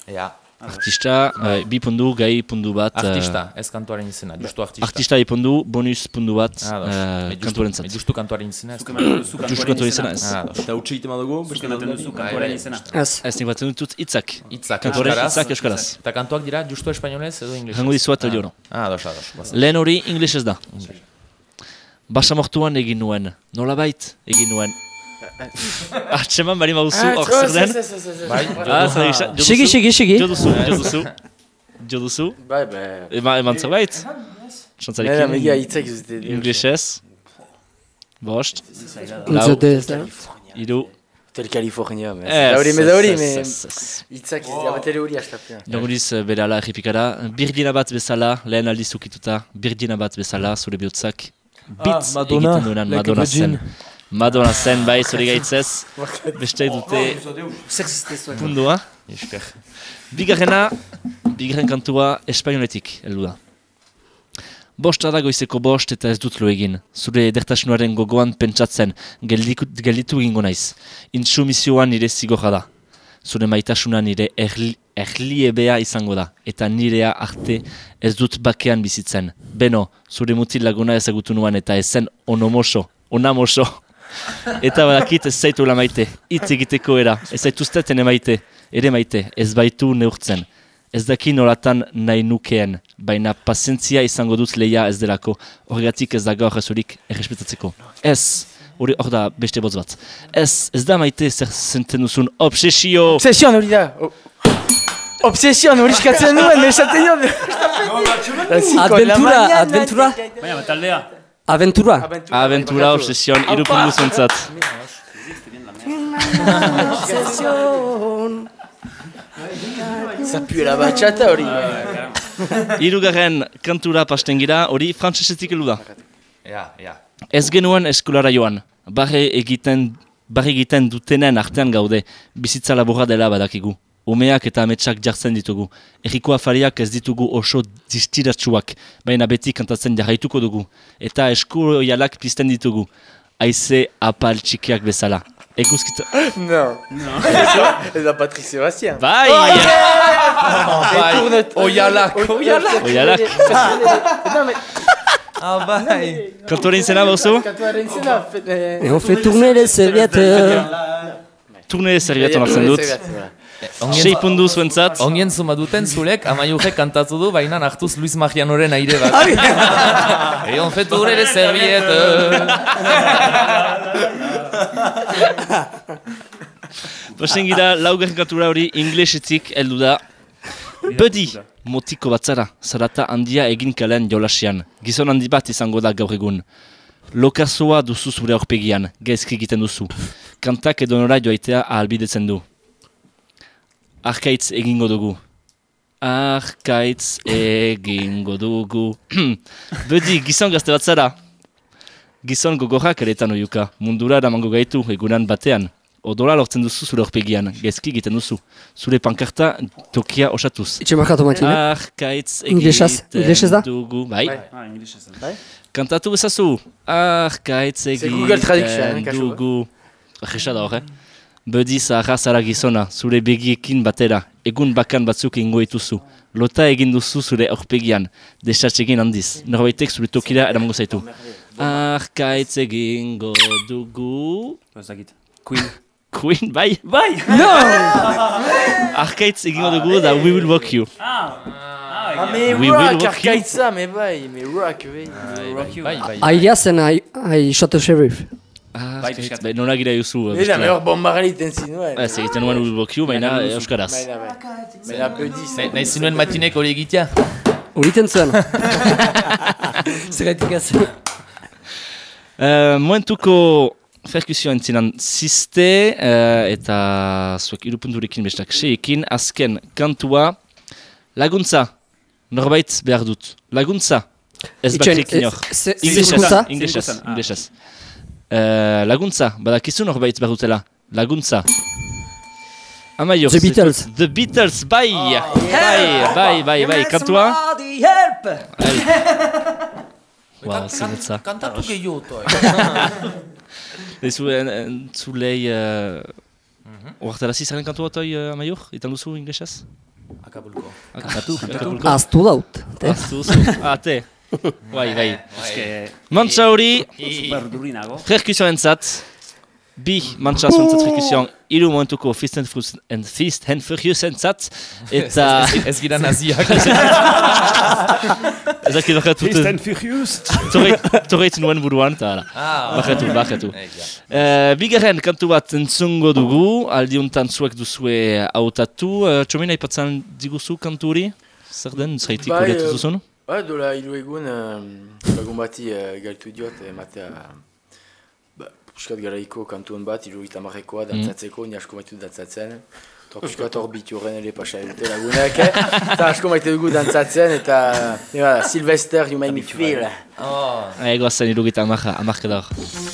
Ja, Artista, uh, bi pundu, gai pundu bat. artista, ez kantuaren izena, justu artista. Artista bi pundu, bonus pundu bat Ah, dos. uh, kantuaren zat. justu kantuaren izena, ez Justu kantuaren kantuaren izena. ez. Ah, dos. Eta utxe egiten badugu, Zuk ematen duzu kantuaren izena. Ez. Ez nik batzen dut itzak. Hitzak Kantuaren itzak euskaraz. Eta kantuak dira justu espainolez edo inglesez? Jango dizuat heldio no. Ah, dos, baza. Lehen hori inglesez da. Basamortuan egin nuen. Nolabait egin nuen. Atxeman bari mauzu hor zer den. Bai, Ah, jo Sigi, duzu. sigi, sigi. Jo duzu, jo duzu. Jo duzu. Bai, bai. Ema, eman zerbait? Nena, megia hitzak zute. Inglesez. Bost. Da. Iru. Hotel California, me. Ez, Da hori, me ez, da hori, ez, me. ez, ez. Hitzak ez da batere hori astapean. Janguriz bere ala errepikara. Birdina bat bezala, lehen aldiz ukituta. Birdina bat bezala, zure bihotzak. Bitz Madonna, egiten duenan, like Madonna zen. Madonna zen, bai, zure gaitzez. Beste dute Sexiste zuek. pundua. Esker. Bigarrena, bigarren kantua espainoletik, heldu da. Bost da goizeko bost eta ez dut lo egin. Zure edertasunaren gogoan pentsatzen, geldiku- gelditu egingo naiz. Intsumisioan nire zigorra da. Zure maitasuna nire erli, erliebea izango da. Eta nirea arte ez dut bakean bizitzen. Beno, zure mutil laguna ezagutu nuan eta ezen onomoso, onamoso. Eta badakit ez zaituela maite, hitz egiteko era, ez zaituzteten emaite, ere maite, ez baitu neurtzen. Ez daki nolatan nahi nukeen, baina pazientzia izango dut leia ez delako, horregatik ez da gaur ezurik errespetatzeko. Ez, hori hor da beste botz bat. Ez, ez da maite zer zenten duzun obsesio. Obsesion hori da. Obsesion hori eskatzen nuen, esaten nuen. Adventura, adventura, Baina, bat aventura. Aventura, obsesion, irupundu zuentzat. Ça pue la bachata hori. Hirugarren kantura pasten gira, hori frantsesetik heldu da. Ja, ja. Ez genuen eskolara joan, barre egiten, barre egiten dutenen artean gaude, bizitza laborra dela badakigu. Umeak eta ametsak jartzen ditugu. Erriko afariak ez ditugu oso distiratsuak, baina beti kantatzen jarraituko dugu. Eta esku jalak pizten ditugu. Aize apal txikiak bezala. Eguzkita... [LAUGHS] Non. [LAUGHS] Ez da Patrick Sébastien. Bai! [LAUGHS] Bai, oialak. Oialak. Oialak. Non, mais Ah, bai. Kantoren izena bauzu? kantuaren zena. Et on fait tourner les serviettes. Turne zerbiet onartzen dut. Sei pundu zuentzat. Ongien zuma duten zulek, amaiurre kantatu du, baina hartuz Luis Magianoren aire bat. [LAUGHS] Et on fait tourner les serviettes. Pasen gira, laugarren kantura hori inglesetik heldu da. Buddy, motiko batzara, zarata handia egin kalean jolasian. Gizon handi bat izango da gaur egun. Lokazoa duzu zure aurpegian, gaizki egiten duzu. Kantak edo nora joaitea ahalbidetzen du. Arkaitz egingo dugu. Arkaitz egingo dugu. [CLEARS THROAT] Buddy, gizon gazte bat zara. Gizon gogorrak eretan oiuka, mundura eramango gaitu egunan batean. Odola lortzen duzu zure horpegian, gezki egiten duzu. Zure pankarta tokia osatuz. Itxe markatu matxin, eh? Arkaitz egiten dugu. Bai, Ah, inglesez. kantatu bezazu. Arkaitz Google egiten kasu, eh? dugu. Ajesa da hor, eh? Bedi zaharra zara gizona, zure begiekin batera, egun bakan batzuk ingo dituzu. lota egin duzu zure aurpegian, desatxegin handiz. Norbaitek zure tokira eramango zaitu. Arkaitz egingo dugu... Ez dakit. Queen. [LAUGHS] Queen, bai? Bai! No! Arkaitz egingo dugu da We Will Walk You. Ah! Ah, mais We will rock, arkaitza, mais bai, mais rock, bai. rock. Bai, bai. Airea zen, ai shot the sheriff. Ah, Bai, bai, nola gira juzu. Bai, da, mais hor bombarra egiten zinuen. Ez egiten nuen Walk You, baina euskaraz. Bai, da, bai. Baina pediz. Nahi- Nahi zinuen matinek hori egitea? Horiten zuen. [LAUGHS] Zerretik ez. Uh, momentuko perkusioa entzinan ziste uh, eta zuek irupunturekin bestak seekin azken kantua laguntza norbait behar dut laguntza ez bakrik inor ez- ze- Uh, laguntza badakizu norbait behar dutela laguntza Amaior, The Beatles. The Beatles, bai! bai, bai, bai, bai, kantua? Wow, zinetza. Kantatu gehiago, toi. Dezu, entzulei... Uh, Oartarazi zaren kantu bat oi, uh, Amaior? Itan duzu inglesez? Akabulko. Kantatu, Akapulko. Aztu daut. te? Aztu duzu. Ah, te. Bai, bai. Eske... Mantxa hori, Super durinago. perkusioa entzat. Bi mantxa zuentzat perkusioan. Iru momentuko Fist and, Furious- and Fist and Furious entzat. Eta... Ez gira naziak. Ez dakit bakatu. Fist and Furious. Torreit nuen buruan, eta hala. Ah, Bakatu, bakatu. Egia. Uh, bigarren kantu bat entzungo dugu, aldiuntan zuek duzue hautatu. Uh, Txomin aipatzen diguzu kanturi? Zer den, zaitik Bai, horiatu eh, zuzun? Ba, dola hiru egun, uh, lagun bati uh, galtu diot, ematea, ba, puskat garaiko kantuan bat, hiru eta marrekoa, dantzatzeko, ni asko maitu dantzatzen. Eta puskat hor bitu horren ere pasa dute lagunak, eh? eta asko maite dugu dantzatzen, eta, e, bada, Sylvester, you make me feel. Oh, Ego zen irugita amarka, amarka da hor.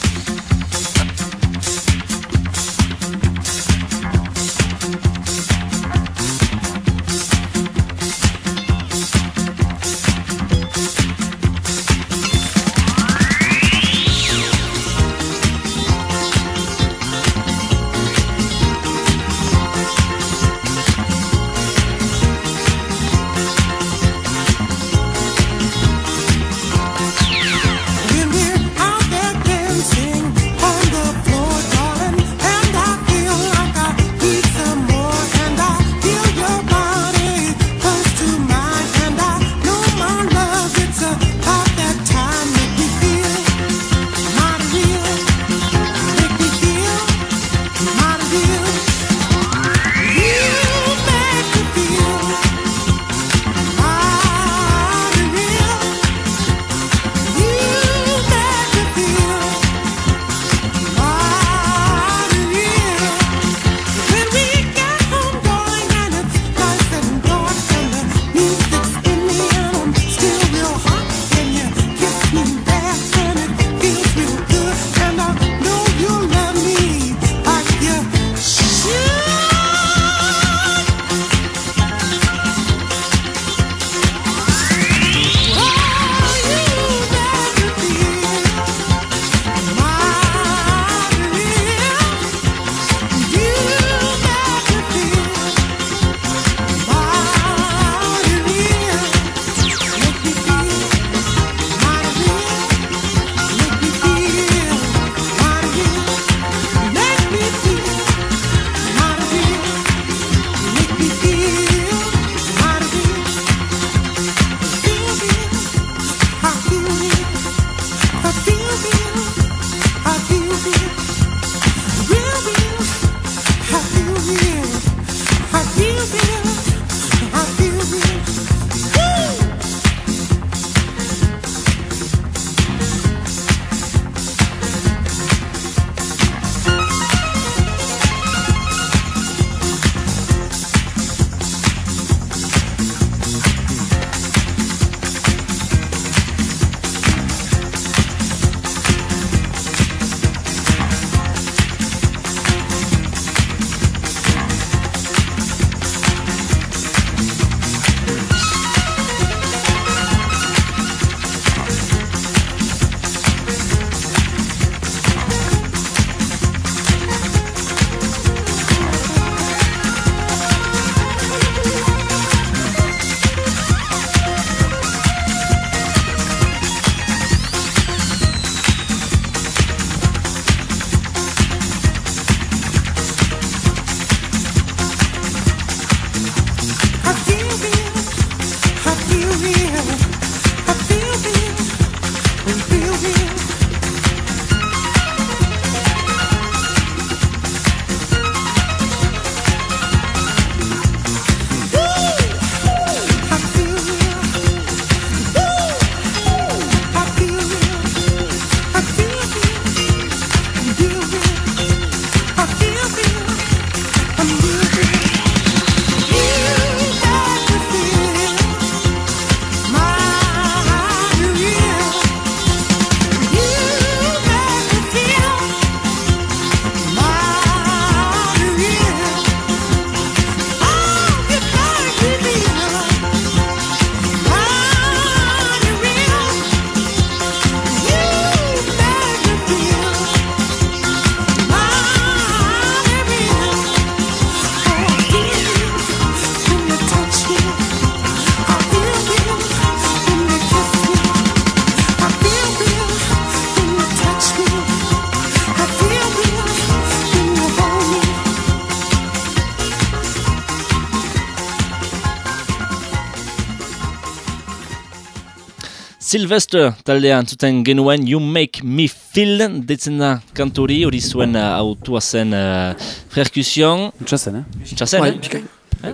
Sylvester taldean zuten genuen You Make Me Feel deitzen da kanturi hori zuen uh, autua zen uh, perkusion. Txasen, eh? Txasen, Bai, eh? bikain.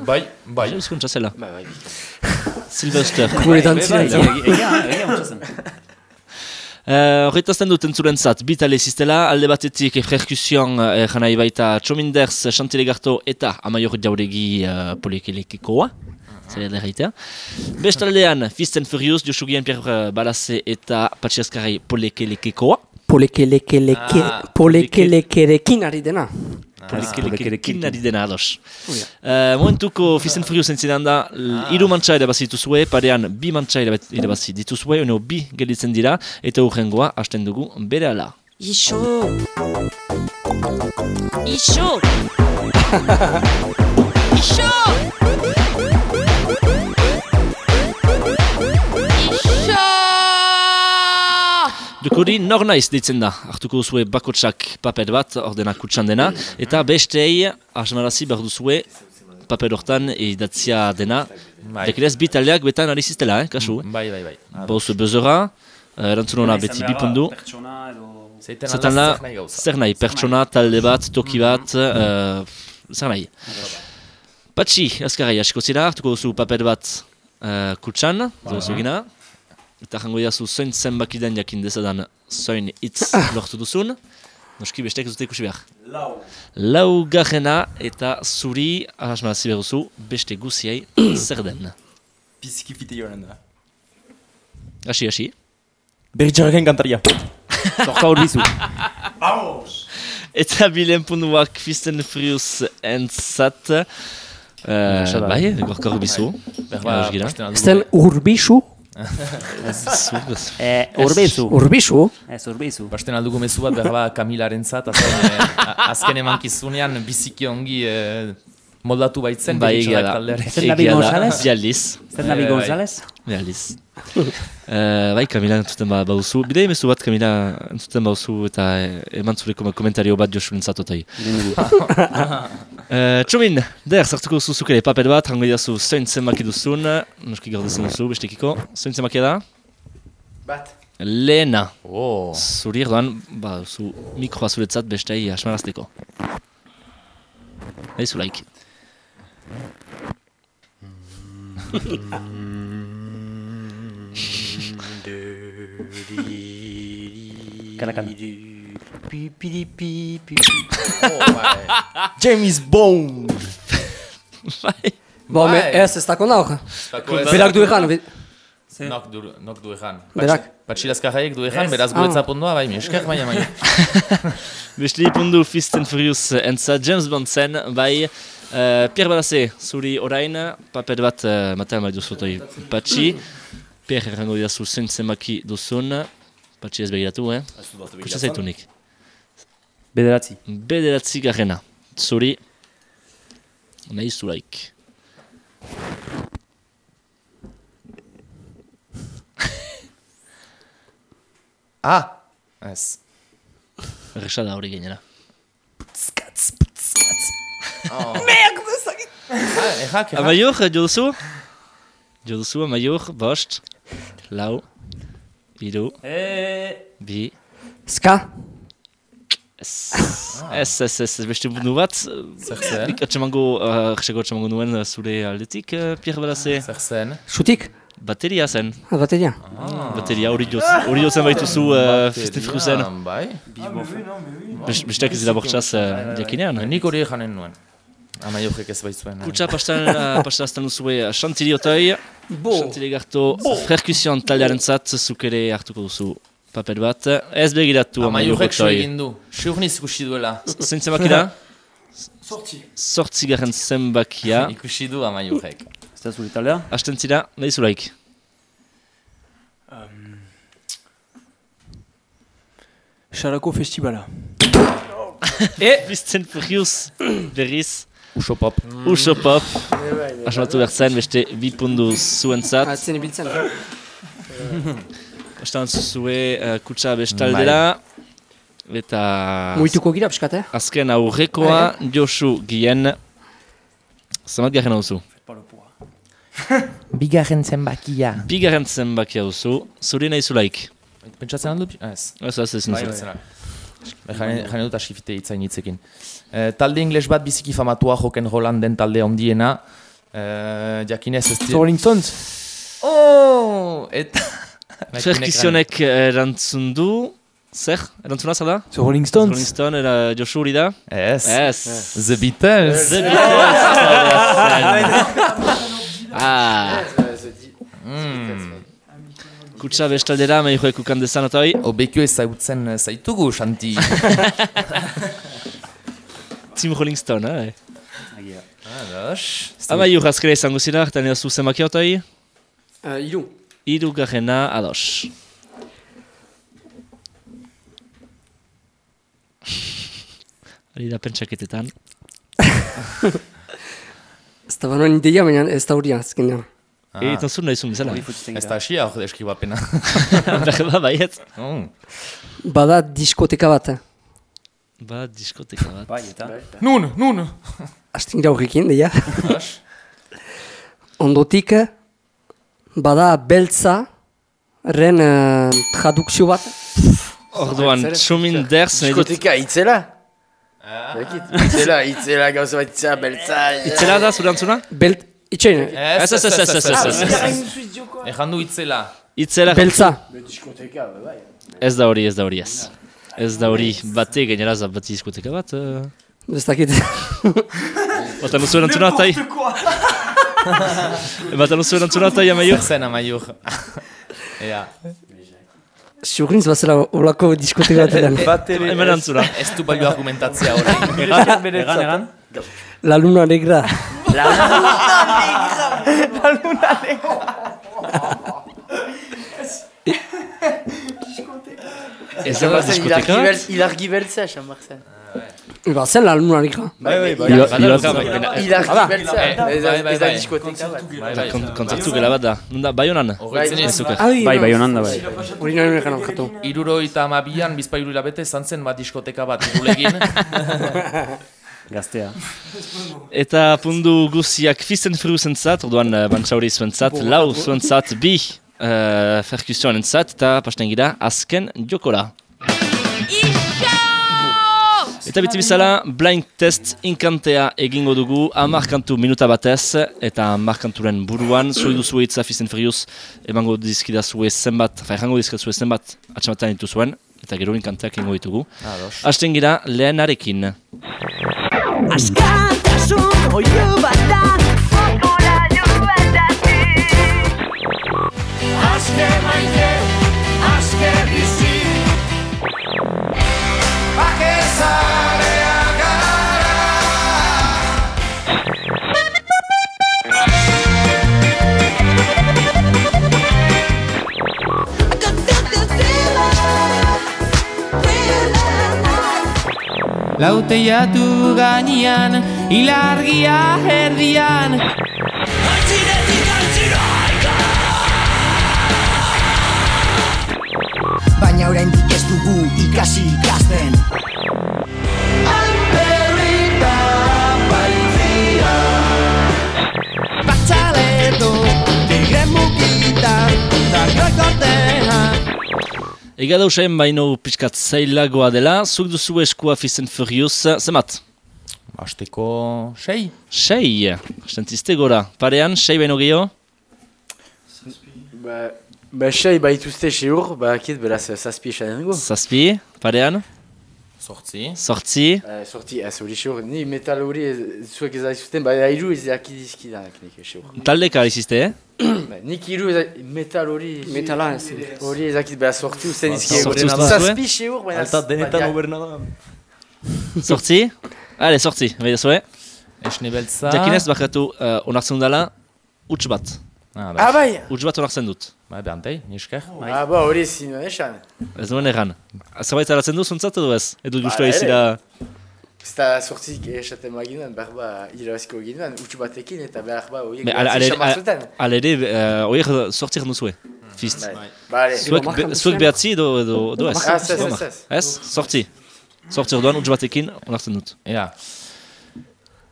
Bai, bai. Euskun txasela. Ba, bai. [LAUGHS] Sylvester. Gure dantzira. Egia, egia, txasen. [LAUGHS] Uh, Horretazten dut entzurentzat, bit ale ziztela, alde batetik perkusion uh, janai baita Txominders, Chantile Garto eta Amaior Jauregi uh, polikelekikoa. Zare da gaitea. Bestaldean, Fist and Furious, Josugian Pierre Balaze eta Patxi Azkarrai polikelekikoa. Polekelekeleke, Ah, polekelekerekin ari dena. Polekelekekin ari dena ados. Uh, momentuko Fist and Furious entzidan da, l- hiru mantxa ere bazituzue, parean bi mantxa ere bat- ere bazi dituzue, ono bi gelditzen dira, eta urrengoa hasten dugu bere ala. Ixo. Ixo. [LAUGHS] Ixo. Ixo. Dukuri nor naiz deitzen da, hartuko duzue bakotsak paper bat, ordena kutsan dena, eta bestei, asmarazi behar duzue, paper hortan idatzia dena, Bai. Dekidez, bi taldeak betan ari ziztela, eh, kasu. Bai, bai, bai. Bauzu bezora, uh, erantzunona beti. Zeiten Zatan alda da, zer nahi pertsona, talde bat, toki bat, uh, zer nahi. Patxi, azkarrai, asko zira, hartuko duzu paper bat uh, kutsan, zauzu gina, eta jango jazu zoin zenbaki den jakin dezadan zoin hitz [LAUGHS] lortu duzun, noski bestek ez dute ikusi behar. Lau. Lau garrena eta zuri, ahasmarazi behar duzu, beste guziei [COUGHS] zer den. Bizkifite joan da. Hasi, hasi. Berritxarraken kantaria. Zorka hor bizu. Eta bilen punduak Fisten Frius entzat. Uh, bai, gorka Ados gira. pasten aldugu. Esten urbisu, [LAUGHS] Eh, urbizu. urbisu, Ez, urbizu. Basten aldugu mezu bat berba Kamilaren zat, azken, eh, a- azken emankizunean biziki ongi eh, moldatu baitzen. Bai, egia da. Zer da. González? Bi aldiz. Zer Nabi Bai, bai. González? Bi aldiz. [LAUGHS] Eh, bai, Kamila entzuten ba, bauzu. Bide mezu bat Kamila entzuten bauzu eta eman zureko komentario bat Josuren zatotai. [LAUGHS] Uh, txomin, der, zartuko duzu zukere papel bat, rango idazu zoin zenbaki duzun, noski gardezen duzu, bestekiko, zoin zenbakia da? Bat. Lehena. Oh, Zuri erdoan, ba, zu mikroa zuretzat bestei asmarazteko. Nahi zu like. [LAUGHS] Kanakan. [LAUGHS] James Bond! Bai. Bo, me, Bai. ez, ez dako nauk. Tako ez- Berak du egan, be- Nok du, nok du egan. Berak. Patxilazkarraiek du egan, beraz Ah. guretzat pondoa, bai, mi esker, baina, baina. [LAUGHS] Beste ipundu Fist and Furious entza James Bond zen, bai uh, Pierre Balaze, zuri orain, papel bat uh, matean bai duzutoi patxi. Pierre errango didazu zein zenbaki duzun, patxi ez begiratu, eh? Kutsa zaitunik. Bederatzi. Bederatzi garrena, zuri, nahi zulaik. [LAUGHS] Ah! Ez. Erresa da hori gainera. [LAUGHS] Ah, errak, errak. Amaiur, jo duzu? Jo duzu, amaiur, bost, lau, iru, Eh, bi, Ska, ez, ez, ez, ez, ez, beste bundu bat. Zer zen? Nik atxemango, uh, atxemango nuen zure aldetik, uh, Pierre Balaze. Zer zen? sutik, Bateria zen. ah, bateria. Bateria hori joz, hori jozen baituzu uh, Fisten Fruzen. Bai. Best- Besteak ez dira bortxaz uh, jakinean. Nik hori janen nuen. Amaiorek ez baitzuen. Kutsa pastan, uh, pastazten duzue uh, Chantili otoi, Chantili garto perkusion taldearen zat, zuk ere hartuko duzu papel bat. Ez begiratu amaiur Amaiorek so otoi. egin du. Siurniz ikusi duela. Zein zenbaki da? Sortzi. Sortzi garen zenbakia. Ikusi du amaiorek. ez da zuri taldea? Asten zira, nahi zulaik. Xarako festivala. E, Bizten Furious berriz. Uso pop. Uso pop. Asmatu behar zen, beste bi pundu zuentzat. Atzen ibiltzen. Ostan zuzue uh, kutsa bestaldera. Eta Muituko gira, piskat, eh? azken aurrekoa Josu Gien. Zamat garen hauzu. [LAUGHS] Bigarren zenbakia. Bigarren zenbakia duzu, zuri nahi zulaik. Pentsatzen handu? Ah, Ez. Ez, ez, ez, Bai, ez. bai. Jane dut asifite itzain hitzekin. Eh, talde ingles bat biziki famatua joken Roland den talde ondiena. Eh, jakinez ez... Stones. Oh! Eta... Ferkizionek erantzun du, zer, erantzuna zer da? The Rolling Stones. Rolling Stone, era Josu hori da? Ez. Ez. The Beatles. The Beatles. [LAUGHS] ah. Kutsa bestaldera, mehi joek ukan dezan otoi. Obekio ezagutzen eh, zaitugu, Shanti. [LAUGHS] Team Rolling Stone, eh? Ados. Ama iur azkera izango zira, eta nire zu zenbaki otoi? Uh, iru. Iru garrena, ados. Ari da pentsaketetan. [LAUGHS] Ez da banoen ideia, baina ez da hori azkenean. Ah. Egiten zuen nahi zuen bezala. Ez da asia hor deskribapena. [LAUGHS] Berba baiet. Oh. Bada diskoteka bat. eh. Ba, diskoteka bat. Bai, eta? Nun, nun! Hasten gira horrekin, deia. Ondotik, eh, bada beltza, ren uh, tradukzio bat. Orduan, txumin derz, nahi dut... Diskoteka, itzela? Dakit, itzela, itzela, gauza bat itzela, beltza... Itzela da, zure antzuna? Belt, itxain, Ez, ez, ez, ez, ez, ez, ez. Ejan du itzela. Itzela... beltza. Diskoteka, bai. Ez da hori, ez da hori, ez. Ez da hori, bate gainera za bat diskoteka bat. Ez dakit. Bata nuzu erantzuna atai. Bata nuzu erantzuna atai, amaiur. Zer zen amaiur. [LAUGHS] Ea. Siurintz bazela olako diskoteka bat edan. [LAUGHS] Hemen erantzuna. Ez du balio argumentatzea hori. [LAUGHS] Egan, egan, egan. La luna negra. Ez da bat diskoteka bat? Ilargi beltza, esan. Ba, zen la luna negra. Bai, bai, bai. Ilargi beltza, ez da- Bai, bai, ez da bai. diskoteka bat. Kontzertu gela bat da. Nunda, bai honan? Bai, bai, honan da, bai. Hori nahi nire gana jatu. Iruro eta amabian, bizpairu hilabete, zantzen bat diskoteka bat irulegin. [LAUGHS] Gaztea. Eta pundu guziak fisten fru zentzat, orduan uh, bantzauri zuentzat, lau zuentzat, bi uh, ferkusioen entzat, eta pasten gira, azken jokola. Eta bitzi bizala, blind test inkantea egingo dugu, amar kantu minuta batez, eta amar kanturen buruan, zoi duzu eitza Fisten Furious, emango dizkida zue zenbat, fa errango dizkida zue zenbat, atxamatean dituzuen, eta gero inkanteak egingo ditugu. Ados. Hasten gira, lehenarekin. Askatasun oio bat Aske maite, aske bizi. Bake zarea Lauteiatu gainean, ilargia erdian Baina oraindik ez dugu ikasi ikasten Batzaleto, tigre mugita, da gortean Ega dausen baino pixkat zailagoa dela, zuk duzu eskua Fisten Furious, zemat? Azteko sei. Sei, astentziste gora. Parean, sei baino gehiago? Ba, ba, sei baituzte seur, ba, akit, beraz, zazpi esan dugu. Zazpi, parean, Sortzi. sortzi, Uh, sorti, ez hori seur, ni metal hori zuek ez airu ez nik seur. taldeka eh? Nik iru ez da- metal hori... Metala ez. Hori ez dakit, beha sortu zen izkiego. sortu duzue? Zazpi seur, baina... Alta denetan baina- oberna da. [LAUGHS] Sortzi? Ale, sortzi, behi zue. Esne beltza. Jakinez, bakatu, uh, onartzen dela, huts bat. Ah, Ah, bai! Huts bat onartzen dut. Bai, behantei, nisker. Ah, ba, hori ezin duen esan. Ez duen erran. Zerbait aratzen du, zuntzat edo ez? Edo guztua ere. izira... Ez da sortzik esaten maginuan, behar ba, irabaziko ginuan, utxu batekin, eta behar ba, horiek Be, ale, ale, behatzi xamazuten. ale ere, uh, horiek sortzik duzue. Fist. Bai, ba, ale. Zuek, be, zuek behatzi edo, edo, edo ez? Ah, ez, ez, ez. Ez? Sortzi. Sortzi orduan, huts batekin, onartzen dut. Ea.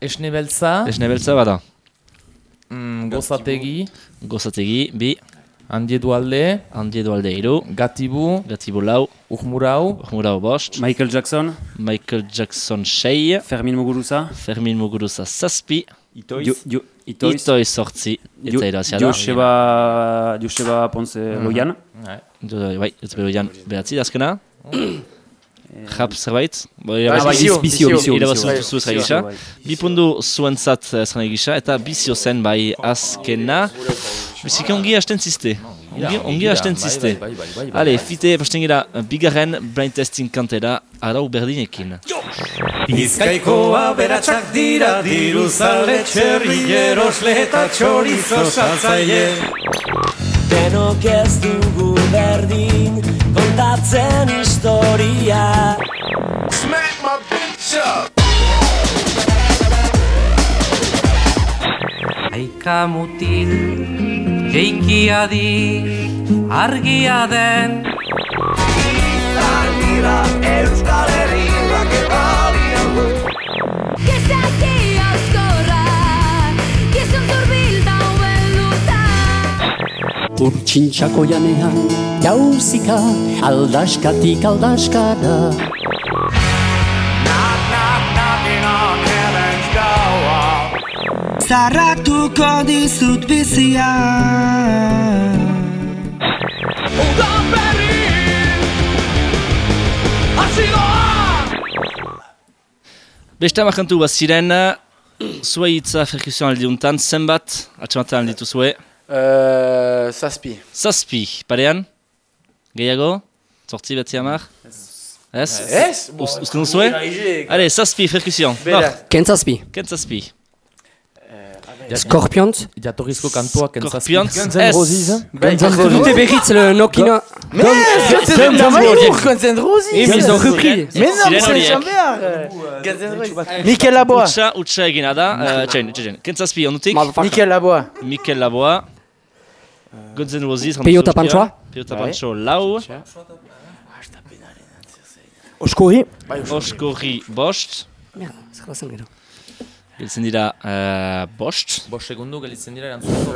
Esne beltza. Esne beltza bada. Mm, gozategi. Gozategi, bi. Handi edu alde, Handi edo alde iru. Gatibu, Gatibu lau. Urmurau, Urmurau bost. Michael Jackson, Michael Jackson sei. Fermin Muguruza, Fermin Muguruza zazpi. Itoiz. Itoiz, Itoiz sortzi. Eta irazia da. Joseba, Joseba Ponce Loian, Jo- Bai, ez bero behatzi, azkena. [CLEARS THROAT] Jap zerbait? Ah, irabazi- bizio, bizio, bizio. duzu ezagir gisa. Bai. Bi pundu zuentzat ezagir gisa, eta bizio zen bai azkena. Biziki ongi hasten ziste. Ongi, hasten ziste. Ale, fite, pasten gira, bigarren blind testing kantera, arau berdinekin. Bizkaikoa beratsak dira diru zale txerri erosle eta txorizo saltzaile Denok ez dugu berdin kontatzen historia. Aika mutil, jeikia di, argia den. Gizaki auskorra, Urtsintxako janean, jauzika, aldaskatik aldaskara. Zarratuko dizut bizia Beste amakantu bat ziren, zue hitza ferkizioan aldi untan, zenbat, atxamaten alditu zue, Uh, zazpi. zazpi, parean, gehiago, zortzi betzi amar, ez? Ez? Uz- Uzten duzue? Ale, zazpi, nor, Kentzazpi. kent zazpi. Scorpions. Jatorrizko kantua Guns N'. Roses. Dute berriz le Nokina. Guns N' Roses Ils ont repris. Mais non, mais Ziren c'est horiek. Chambert Guns N' Roses Mikel Laboa Utsa, utsa egina da, txain, txain, kent zazpi. Mikel Laboa Mikel Laboa, Guns N' Roses, Peyo Tapantxoa. Peyo Tapantxo lau, Oskori. Oskorri bost, Mierda, zer da zen gero. geltzen dira uh, bost, Bost segundu gelitzen dira erantzuteko.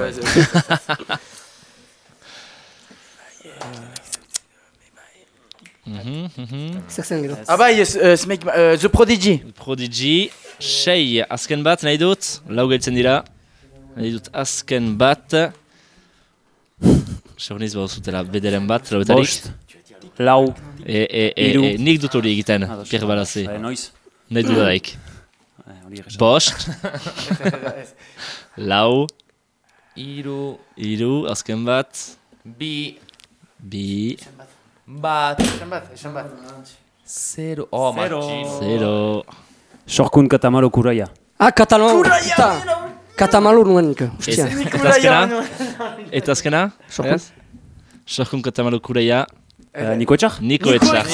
Zer zen gero. Ah bai, euh, Smake, euh, The Prodigy. Prodigy, sei, azken bat, nahi dut, lau geltzen dira, nahi dut azken bat, Seurniz behar zutela bederen bat, lautarik. Bost, Lau, E, e, e, e, nik dut hori egiten, Ados. Pierre Balaze. eh, noiz. Nahi dudadaik. Eh. Bost, [LAUGHS] lau, Iru, iru, azken bat, bi, bi, bat, zero. Oh, matxin. zero. Sorkun Katamaro Kuraia. Ah, Katalon. Puta. Katamalu nuen nik. Ustia. Eta azkena? Eta azkena? Ez? Sorkun katamalu kureia, Eh, Niko Etxar? Niko Etxart.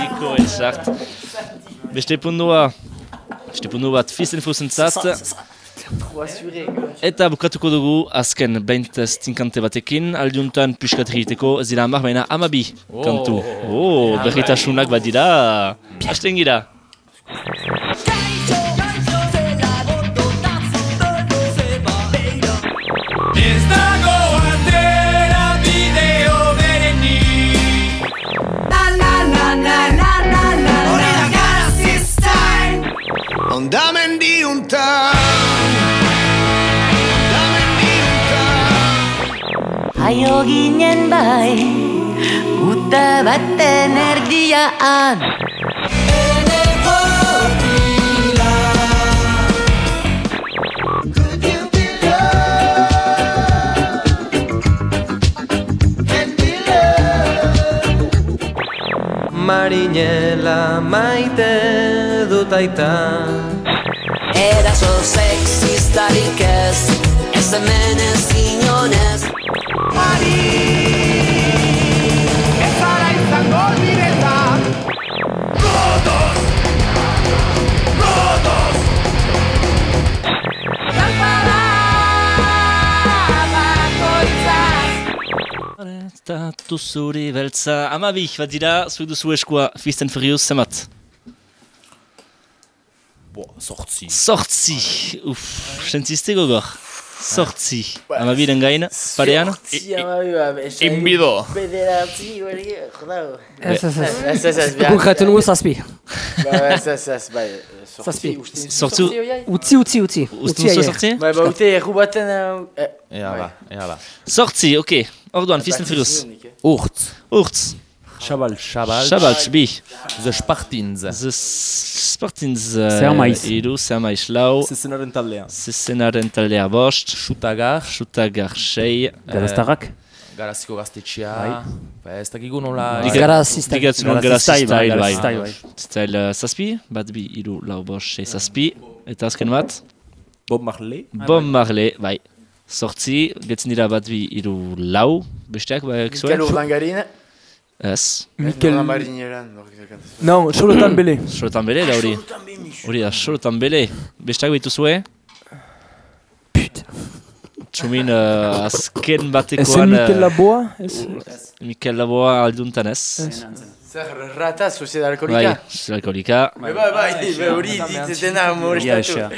Niko Etxart. Beste pundua, beste pundu bat fisten fusentzat. Eta bukatuko dugu azken blind test tinkante batekin, aldiuntan piskat egiteko ez dira hamar, baina amabi kantu. Oh, berritasunak bat dira. Hasten gira. Ez dago atera bideo berenik Hori da garazi style Ondamendi untan Ondamendi untan Haio ginen bai, uta baten erdiaan. Marinela maite dut aita Eraso sexistarik ez, ez hemen ez inonez. Ez Statu zuri beltza, amabi, bat dira, zuik duzu eskua Fisten Furious zemat. Bo, sortzi. Sortzi, uff, sentzizte gogor. Sortzi. Amabiren gain, parean. Sortzi, amabi, ba, esan- Inbido. Bederatzi, hori, jodau. Ez, ez, ez. Ez, ez, ez, nugu zazpi. Ba, ez, ez, ez, bai. Zazpi. Sortzi, uste duzu Sortzi-? Utzi, utzi, utzi. Utzi duzu aie. sortzi? Bai, ba, ute, erru baten... eh, eh, Ea bai. ba, ea ba. Sortzi, ok. Orduan, Fist and Furious. Urtz. Urtz. Chabal. Chabal. Shabalch, bi. The Spartins. The Spartins... uh, Zer maiz. Iru, zer maiz lau. Zezenaren taldea. Zezenaren taldea bost. Xutagar. Xutagar sei. Garaztarrak? Garaziko gaztetxea. Ba, ez dakigu nola... Diga- Garazistai. Digatzen nuen Garazistai, garazistai, bai, bai. garazistai, bai. Uh, zazpi, bat bi, iru, lau, bost, sei zazpi. Eta azken bat? Bob Marley. Bon Marley, bai. Sortzi, getzen dira bat bi, iru, lau. Besteak, bai, Mikel zuen? Urdangarin. Ez. Mikel... Non, Xolotan Bele. Sorotan bele, da hori. Hori da, sorotan bele. Besteak behitu zue? Put. Txumin uh, azken Ezen batekoan... Mikel uh, Laboa? Ez? Mikel Laboa alduntan ez. Zer, rata, sozial Bai, alkoholika. alkoholika. Bai, bai, bai, bai, hori Ia molestatu. esia.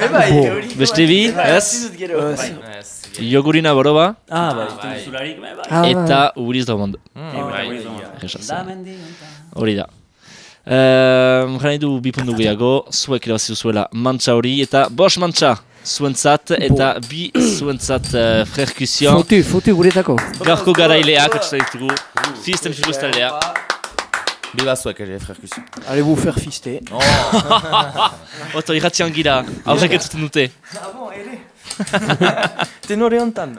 Bai, bai, hori... Beste bi, ez? Zizut gero. Jogurina boroba. Ah, bai. Ah, Eta Uriz Domond. Bai. Hori da. Jani du bipundu gehiago, zuek irabazi duzuela mantxa hori, eta bos mantxa zuentzat, eta bi zuentzat uh, frerkusion. Fotu, fotu guretako. Gaurko garaileak, atxeta ditugu, Fist and Furious taldea. Biba zuek ere, frerkus. Allez vous faire fister. Oto, irratxian gira, aurrek entzuten dute. [LAUGHS] Tenore hontan.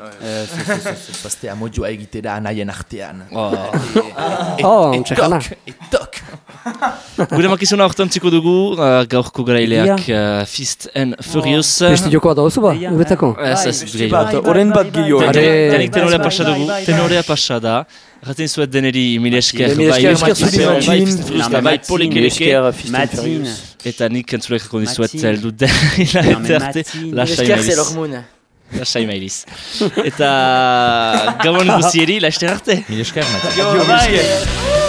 Bazte amodioa egitera anaien artean. Oh. Oh, ontsekana. Etok! [LAUGHS] Gure makizuna hortan txiko dugu, uh, gaurko garaileak uh, Fist and Furious. Beste joko bat hauzu ba, guretako. Ez, ez, Bat, oren bat gehiago. Janik tenorea pasa dugu, tenorea pasa da. Raten zuet deneri mil esker, Mil esker, bai, bai, bai, bai, Mil Matin. Furious. Eta nik entzuleko dizuet Matin. zeldu den hilabete arte, Matin. lasai Esker mailiz. Lasai mailiz. Eta gabon guzieri, laster arte. Mil esker, Mati. Adio, Mil esker.